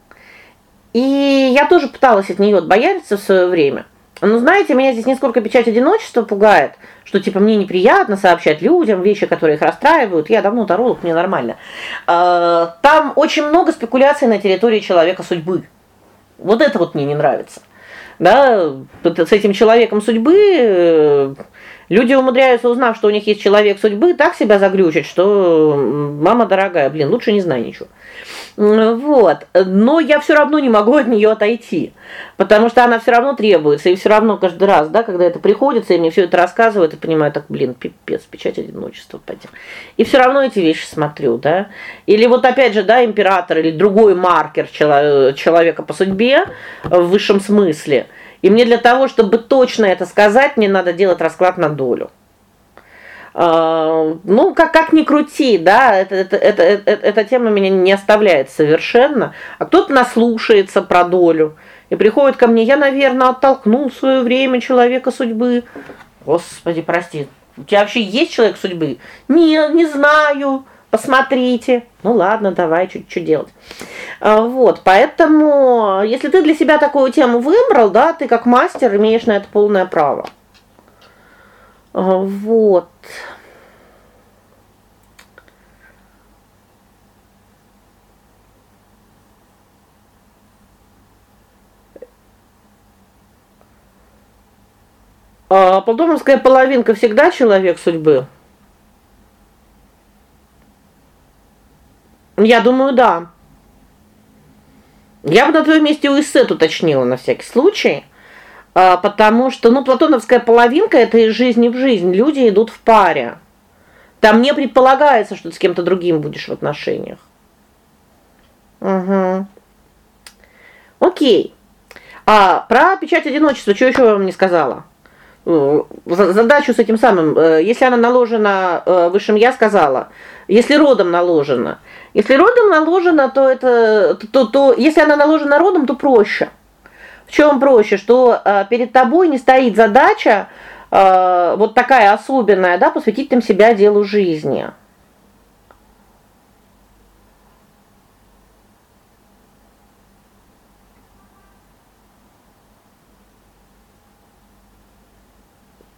и я тоже пыталась от нее отбояриться в свое время. Но знаете, меня здесь несколько печать одиночества пугает, что типа мне неприятно сообщать людям вещи, которые их расстраивают. Я давно таролог, мне нормально. А, там очень много спекуляций на территории человека судьбы. Вот это вот мне не нравится. Да, с этим человеком судьбы э, люди умудряются, узнав, что у них есть человек судьбы, так себя заглючить, что мама дорогая, блин, лучше не знай ничего. Вот. Но я все равно не могу от нее отойти, потому что она все равно требуется, и все равно каждый раз, да, когда это приходится, и мне все это рассказывают, и понимаю, так, блин, пипец, печать одиночества пойдем. И все равно эти вещи смотрю, да? Или вот опять же, да, император или другой маркер человека по судьбе в высшем смысле. И мне для того, чтобы точно это сказать, мне надо делать расклад на долю. Ну, как как ни крути, да, это это это эта тема меня не оставляет совершенно. А кто-то наслушается про долю и приходит ко мне: "Я, наверное, оттолкнул свое время человека судьбы". Господи, прости. У тебя вообще есть человек судьбы? Не, не знаю. Посмотрите. Ну ладно, давай чуть что делать. А, вот, поэтому, если ты для себя такую тему выбрал, да, ты как мастер имеешь на это полное право. А, вот. А Платоновская половинка всегда человек судьбы. Я думаю, да. Я бы на твоем месте у Исет уточнила на всякий случай. А, потому что, ну, платоновская половинка это из жизни в жизнь. Люди идут в паре. Там не предполагается, что ты с кем-то другим будешь в отношениях. Угу. О'кей. А про печать одиночества что еще вам не сказала? Э, задачу с этим самым, э, если она наложена э, высшим я сказала, если родом наложена. Если родом наложена, то это то, то если она наложена родом, то проще. В чем проще, что э, перед тобой не стоит задача э, вот такая особенная, да, посвятить там себя делу жизни.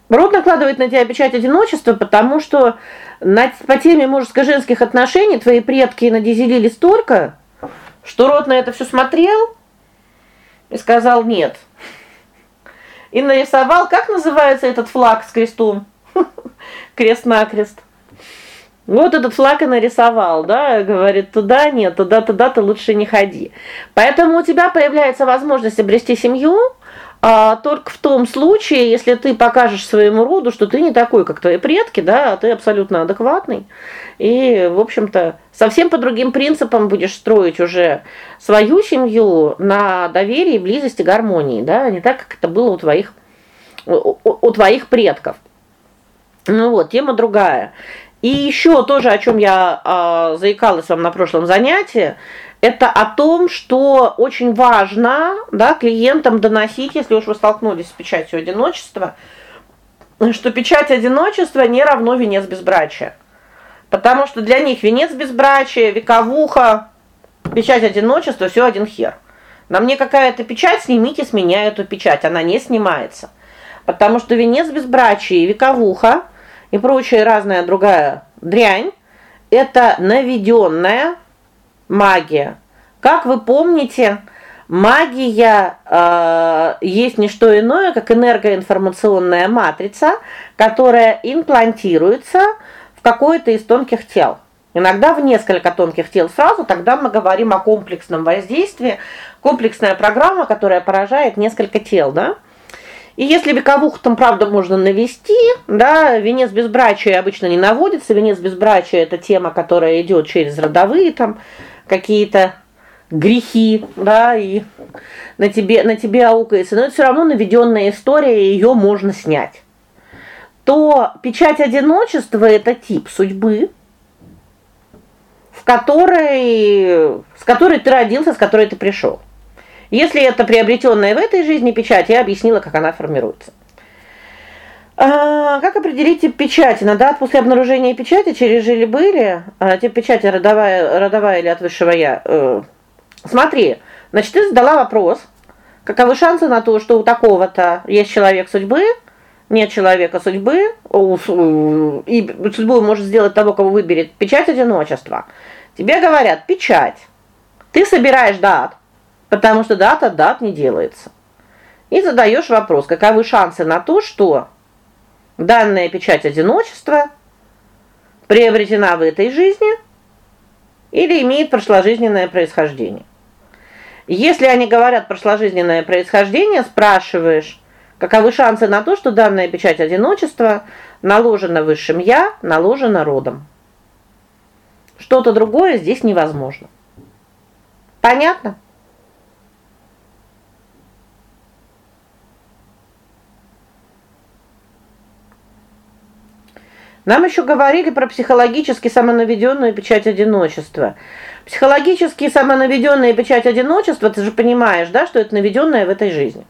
Род накладывает на тебя печать одиночества, потому что на по теме мужско-женских отношений твои предки надизелили столько, что род на это все смотрел и сказал нет. И нарисовал, как называется этот флаг с крестом? Крест-накрест. Вот этот флаг и нарисовал, да, говорит: "Туда нет, туда туда ты лучше не ходи". Поэтому у тебя появляется возможность обрести семью, а только в том случае, если ты покажешь своему роду, что ты не такой, как твои предки, да, а ты абсолютно адекватный. И, в общем-то, совсем по другим принципам будешь строить уже свою семью на доверии, близости, гармонии, да, не так, как это было у твоих у, у твоих предков. Ну вот, тема другая. И еще тоже, о чем я э, заикалась вам на прошлом занятии, это о том, что очень важно, да, клиентам доносить, если уж вы столкнулись с печатью одиночества, что печать одиночества не равно венец безбрачия. Потому что для них венец безбрачия, вековуха, печать одиночества все один хер. На мне какая-то печать, снимите с меня эту печать, она не снимается. Потому что венец безбрачия, вековуха и прочая разная другая дрянь это наведенная магия. Как вы помните, магия э, есть не что иное, как энергоинформационная матрица, которая имплантируется в какое-то из тонких тел. Иногда в несколько тонких тел сразу, тогда мы говорим о комплексном воздействии, комплексная программа, которая поражает несколько тел, да? И если вековуху там правда можно навести, да, венец безбрачия обычно не наводится, венец безбрачия это тема, которая идет через родовые там какие-то грехи, да, и на тебе на тебе аукается, но это все равно наведенная история, ее можно снять. То печать одиночества это тип судьбы, в которой с которой ты родился, с которой ты пришел. Если это приобретенная в этой жизни печать, я объяснила, как она формируется. А, как определить тип печати? На дат после обнаружения печати через жили-были, а, тип печати родовая, родовая или от высшего я. Э, смотри, значит, ты задала вопрос: каковы шансы на то, что у такого-то есть человек судьбы, нет человека судьбы, и судьбу может сделать того, кого выберет печать одиночества. Тебе говорят: печать. Ты собираешь дат, потому что дата дат не делается. И задаешь вопрос: каковы шансы на то, что Данная печать одиночества приобретена в этой жизни или имеет прошложизненное происхождение. Если они говорят прошложизненное происхождение, спрашиваешь, каковы шансы на то, что данная печать одиночества наложена высшим я, наложена родом. Что-то другое здесь невозможно. Понятно? Нам еще говорили про психологически самонаведенную печать одиночества. Психологически самонаведенная печать одиночества, ты же понимаешь, да, что это наведенная в этой жизни.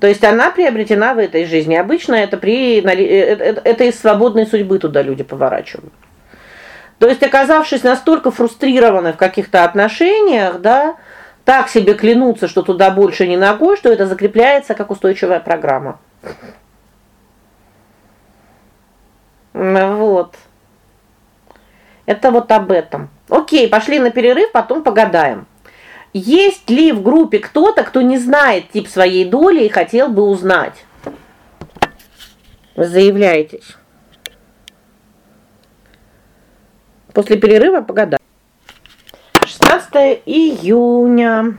То есть она приобретена в этой жизни. Обычно это при это, э, э, это из свободной судьбы туда люди поворачивают. То есть, оказавшись настолько фрустрированы в каких-то отношениях, да, так себе клянутся, что туда больше не ногой, что это закрепляется как устойчивая программа. Вот. Это вот об этом. О'кей, пошли на перерыв, потом погадаем. Есть ли в группе кто-то, кто не знает тип своей доли и хотел бы узнать? Вы заявляетесь. После перерыва погадаем. 16 июня.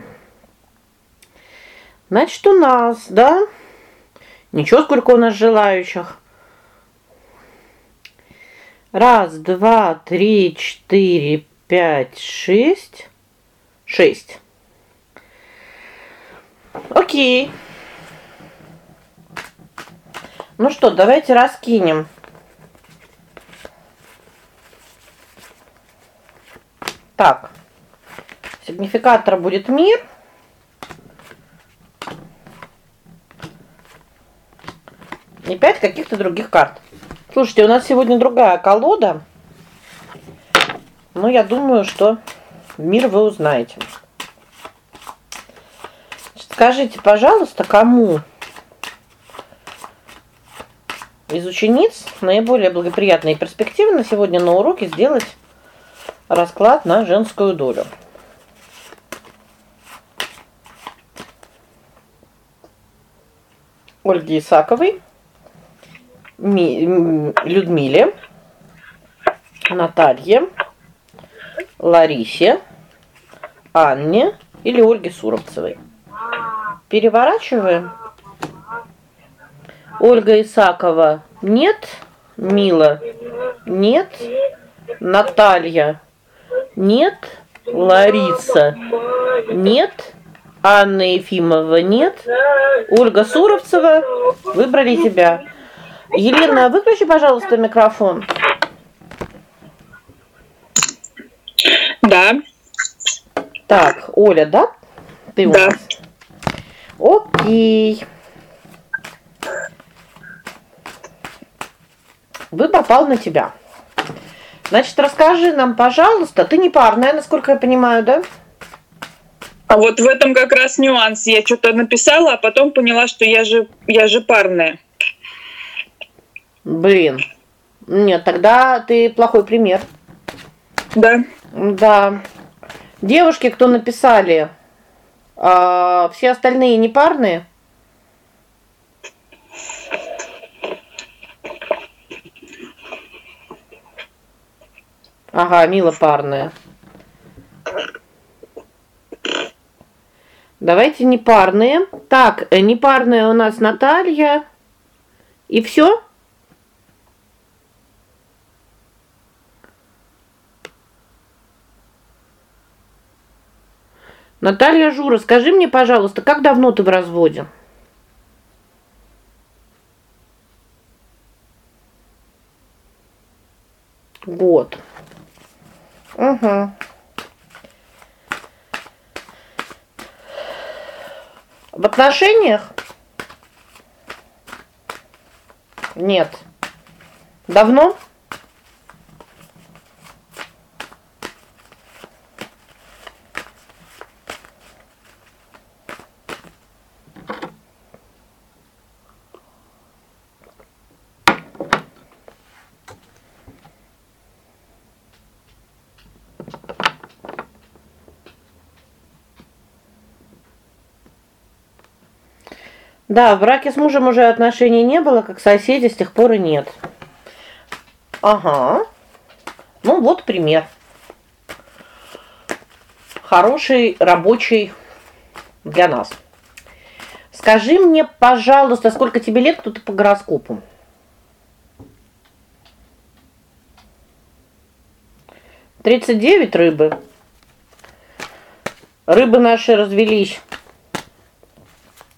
Значит, у нас, да? Ничего, сколько у нас желающих. Раз, два, три, четыре, пять, шесть. Шесть. О'кей. Ну что, давайте раскинем. Так. Сигнификатор будет мир. И пять каких-то других карт. Слушайте, у нас сегодня другая колода. Но я думаю, что мир вы узнаете. Скажите, пожалуйста, кому из учениц наиболее благоприятно и перспективно сегодня на уроке сделать расклад на женскую долю? Ольге Исаковой Людмиле, Наталье, Ларисе, Анне или Ольге Суровцевой. Переворачиваем. Ольга Исакова нет, Мила нет, Наталья нет, Лариса нет, Анна Ефимова нет, Ольга Суровцева выбрали тебя. Елена, выключи, пожалуйста, микрофон. Да. Так, Оля, да? Ты у да. нас. Окей. Вы попал на тебя. Значит, расскажи нам, пожалуйста, ты не парная, насколько я понимаю, да? А вот в этом как раз нюанс. Я что-то написала, а потом поняла, что я же я же парная. Блин. Нет, тогда ты плохой пример. Да. Да. Девушки, кто написали, а все остальные не парные? Ага, Мила парная. Давайте не парные. Так, э, не парная у нас Наталья. И все? Наталья Жура, скажи мне, пожалуйста, как давно ты в разводе? Год. Угу. В отношениях? Нет. Давно? Да, в браке с мужем уже отношений не было, как соседи с тех пор и нет. Ага. Ну вот пример. Хороший рабочий для нас. Скажи мне, пожалуйста, сколько тебе лет кто-то по гороскопу? Тридцать девять рыбы. Рыбы наши развелись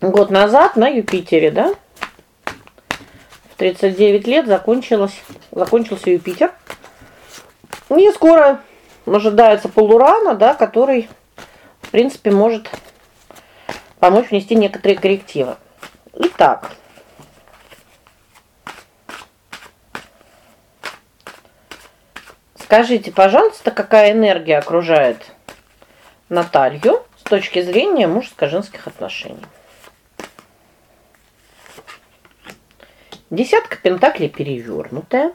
год назад на Юпитере, да? В 39 лет закончилось закончился Юпитер. И скоро ожидается полурана, да, который в принципе может помочь внести некоторые коррективы. Итак, Скажите, пожалуйста, какая энергия окружает Наталью с точки зрения мужско-женских отношений? Десятка пентаклей перевернутая.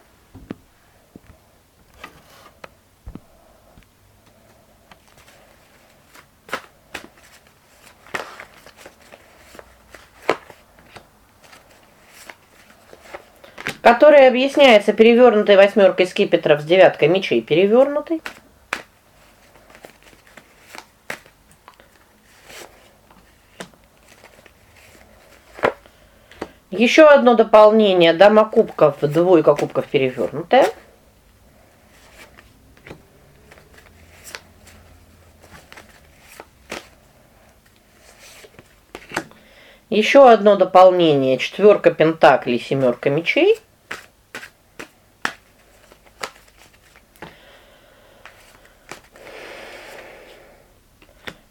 которая объясняется перевернутой восьмеркой скипетров с девяткой мечей перевернутой. Еще одно дополнение дама кубков, двойка кубков перевернутая. Еще одно дополнение четверка пентаклей, семерка мечей.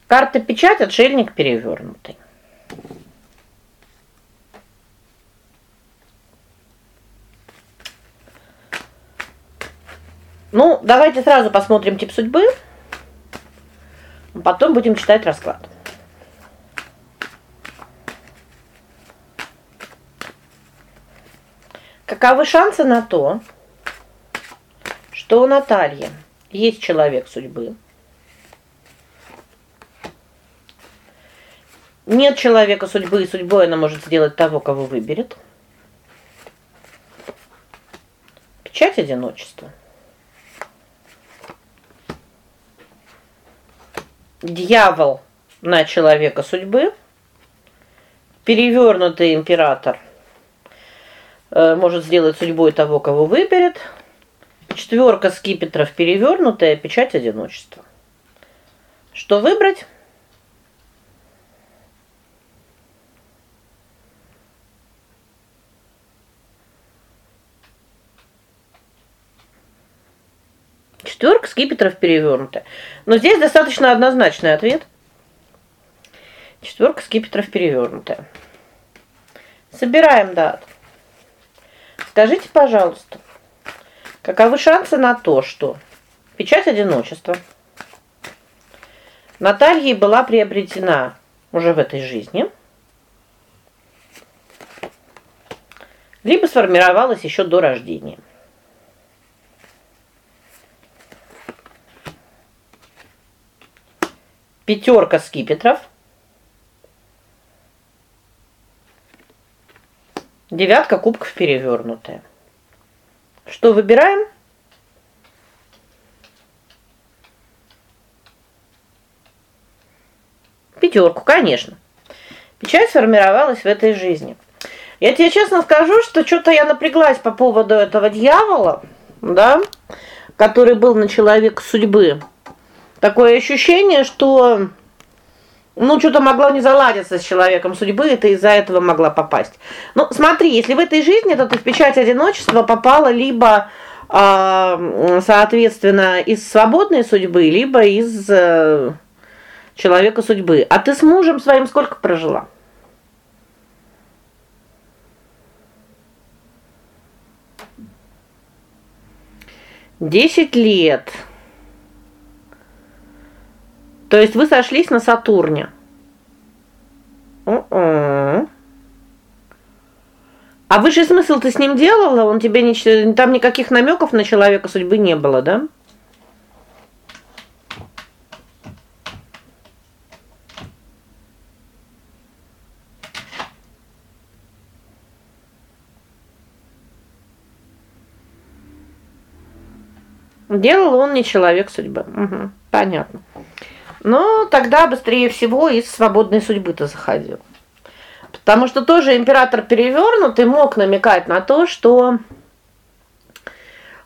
Карта печать, отшельник перевернутый. Ну, давайте сразу посмотрим тип судьбы. Потом будем читать расклад. Каковы шансы на то, что у Натальи есть человек судьбы? Нет человека судьбы, и судьбой она может сделать того, кого выберет. Печать одиночества. Дьявол на человека судьбы. Перевернутый император э, может сделать судьбой того, кого выберет. Четверка скипетров перевернутая, печать одиночества. Что выбрать? Четверка скипетров перевернута. Но здесь достаточно однозначный ответ. Четверка скипетров перевернутая. Собираем дат. Скажите, пожалуйста, каковы шансы на то, что печать одиночества Натальей была приобретена уже в этой жизни? Либо сформировалась еще до рождения. Пятерка скипетров. Девятка кубков перевернутая. Что выбираем? Пятерку, конечно. Печать сформировалась в этой жизни. Я тебе честно скажу, что что-то я напряглась по поводу этого дьявола, да, который был на человек судьбы. Такое ощущение, что ну что-то могло не заладиться с человеком судьбы, и ты из-за этого могла попасть. Ну, смотри, если в этой жизни то ты в печать одиночества попала либо э, соответственно, из свободной судьбы, либо из э, человека судьбы. А ты с мужем своим сколько прожила? Десять лет. То есть вы сошлись на Сатурне. У-у. А высший смысл ты с ним делала? Он тебе не там никаких намеков на человека судьбы не было, да? Делал он не человек судьбы. Угу, понятно. Но тогда быстрее всего из свободной судьбы-то заходил. Потому что тоже император перевернутый мог намекать на то, что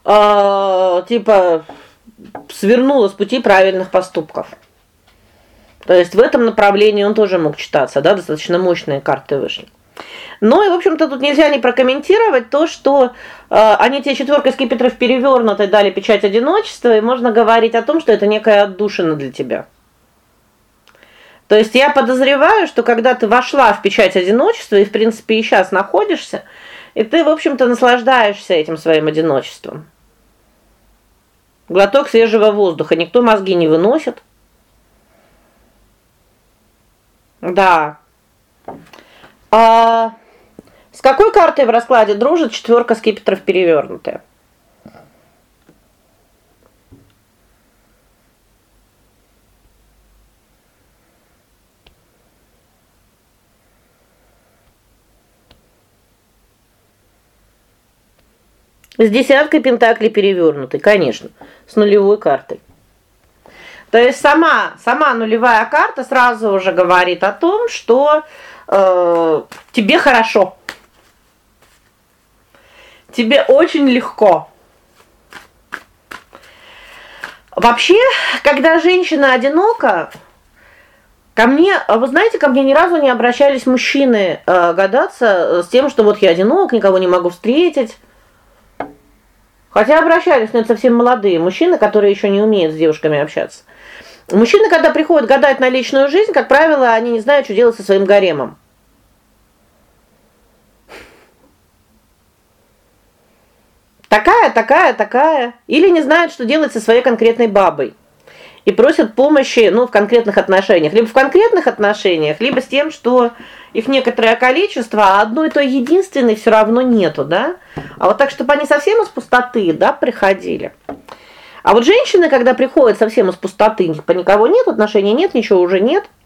э, типа свернула с пути правильных поступков. То есть в этом направлении он тоже мог читаться, да, достаточно мощные карты вышли. Ну и, в общем-то, тут нельзя не прокомментировать то, что э, они тебе четверкой скипетров перевернутой дали печать одиночества, и можно говорить о том, что это некая отдушина для тебя. То есть я подозреваю, что когда ты вошла в печать одиночества и, в принципе, и сейчас находишься, и ты, в общем-то, наслаждаешься этим своим одиночеством. Глоток свежего воздуха, никто мозги не выносит. Да. А с какой картой в раскладе дружит четверка скипетров перевернутая? С десяткой пентаклей перевернутой, конечно, с нулевой картой. То есть сама сама нулевая карта сразу уже говорит о том, что э, тебе хорошо. Тебе очень легко. Вообще, когда женщина одинока, ко мне, вы знаете, ко мне ни разу не обращались мужчины э, гадаться с тем, что вот я одинок, никого не могу встретить. Хотя обращались, но это совсем молодые мужчины, которые еще не умеют с девушками общаться. Мужчины, когда приходят гадать на личную жизнь, как правило, они не знают, что делать со своим гаремом. Такая, такая, такая, или не знают, что делать со своей конкретной бабой. И просят помощи, ну, в конкретных отношениях, либо в конкретных отношениях, либо с тем, что их некоторое количество, а одной той единственной все равно нету, да? А вот так, чтобы они совсем из пустоты, да, приходили. А вот женщины, когда приходят совсем из пустоты, типа никого нет, отношений нет, ничего уже нет,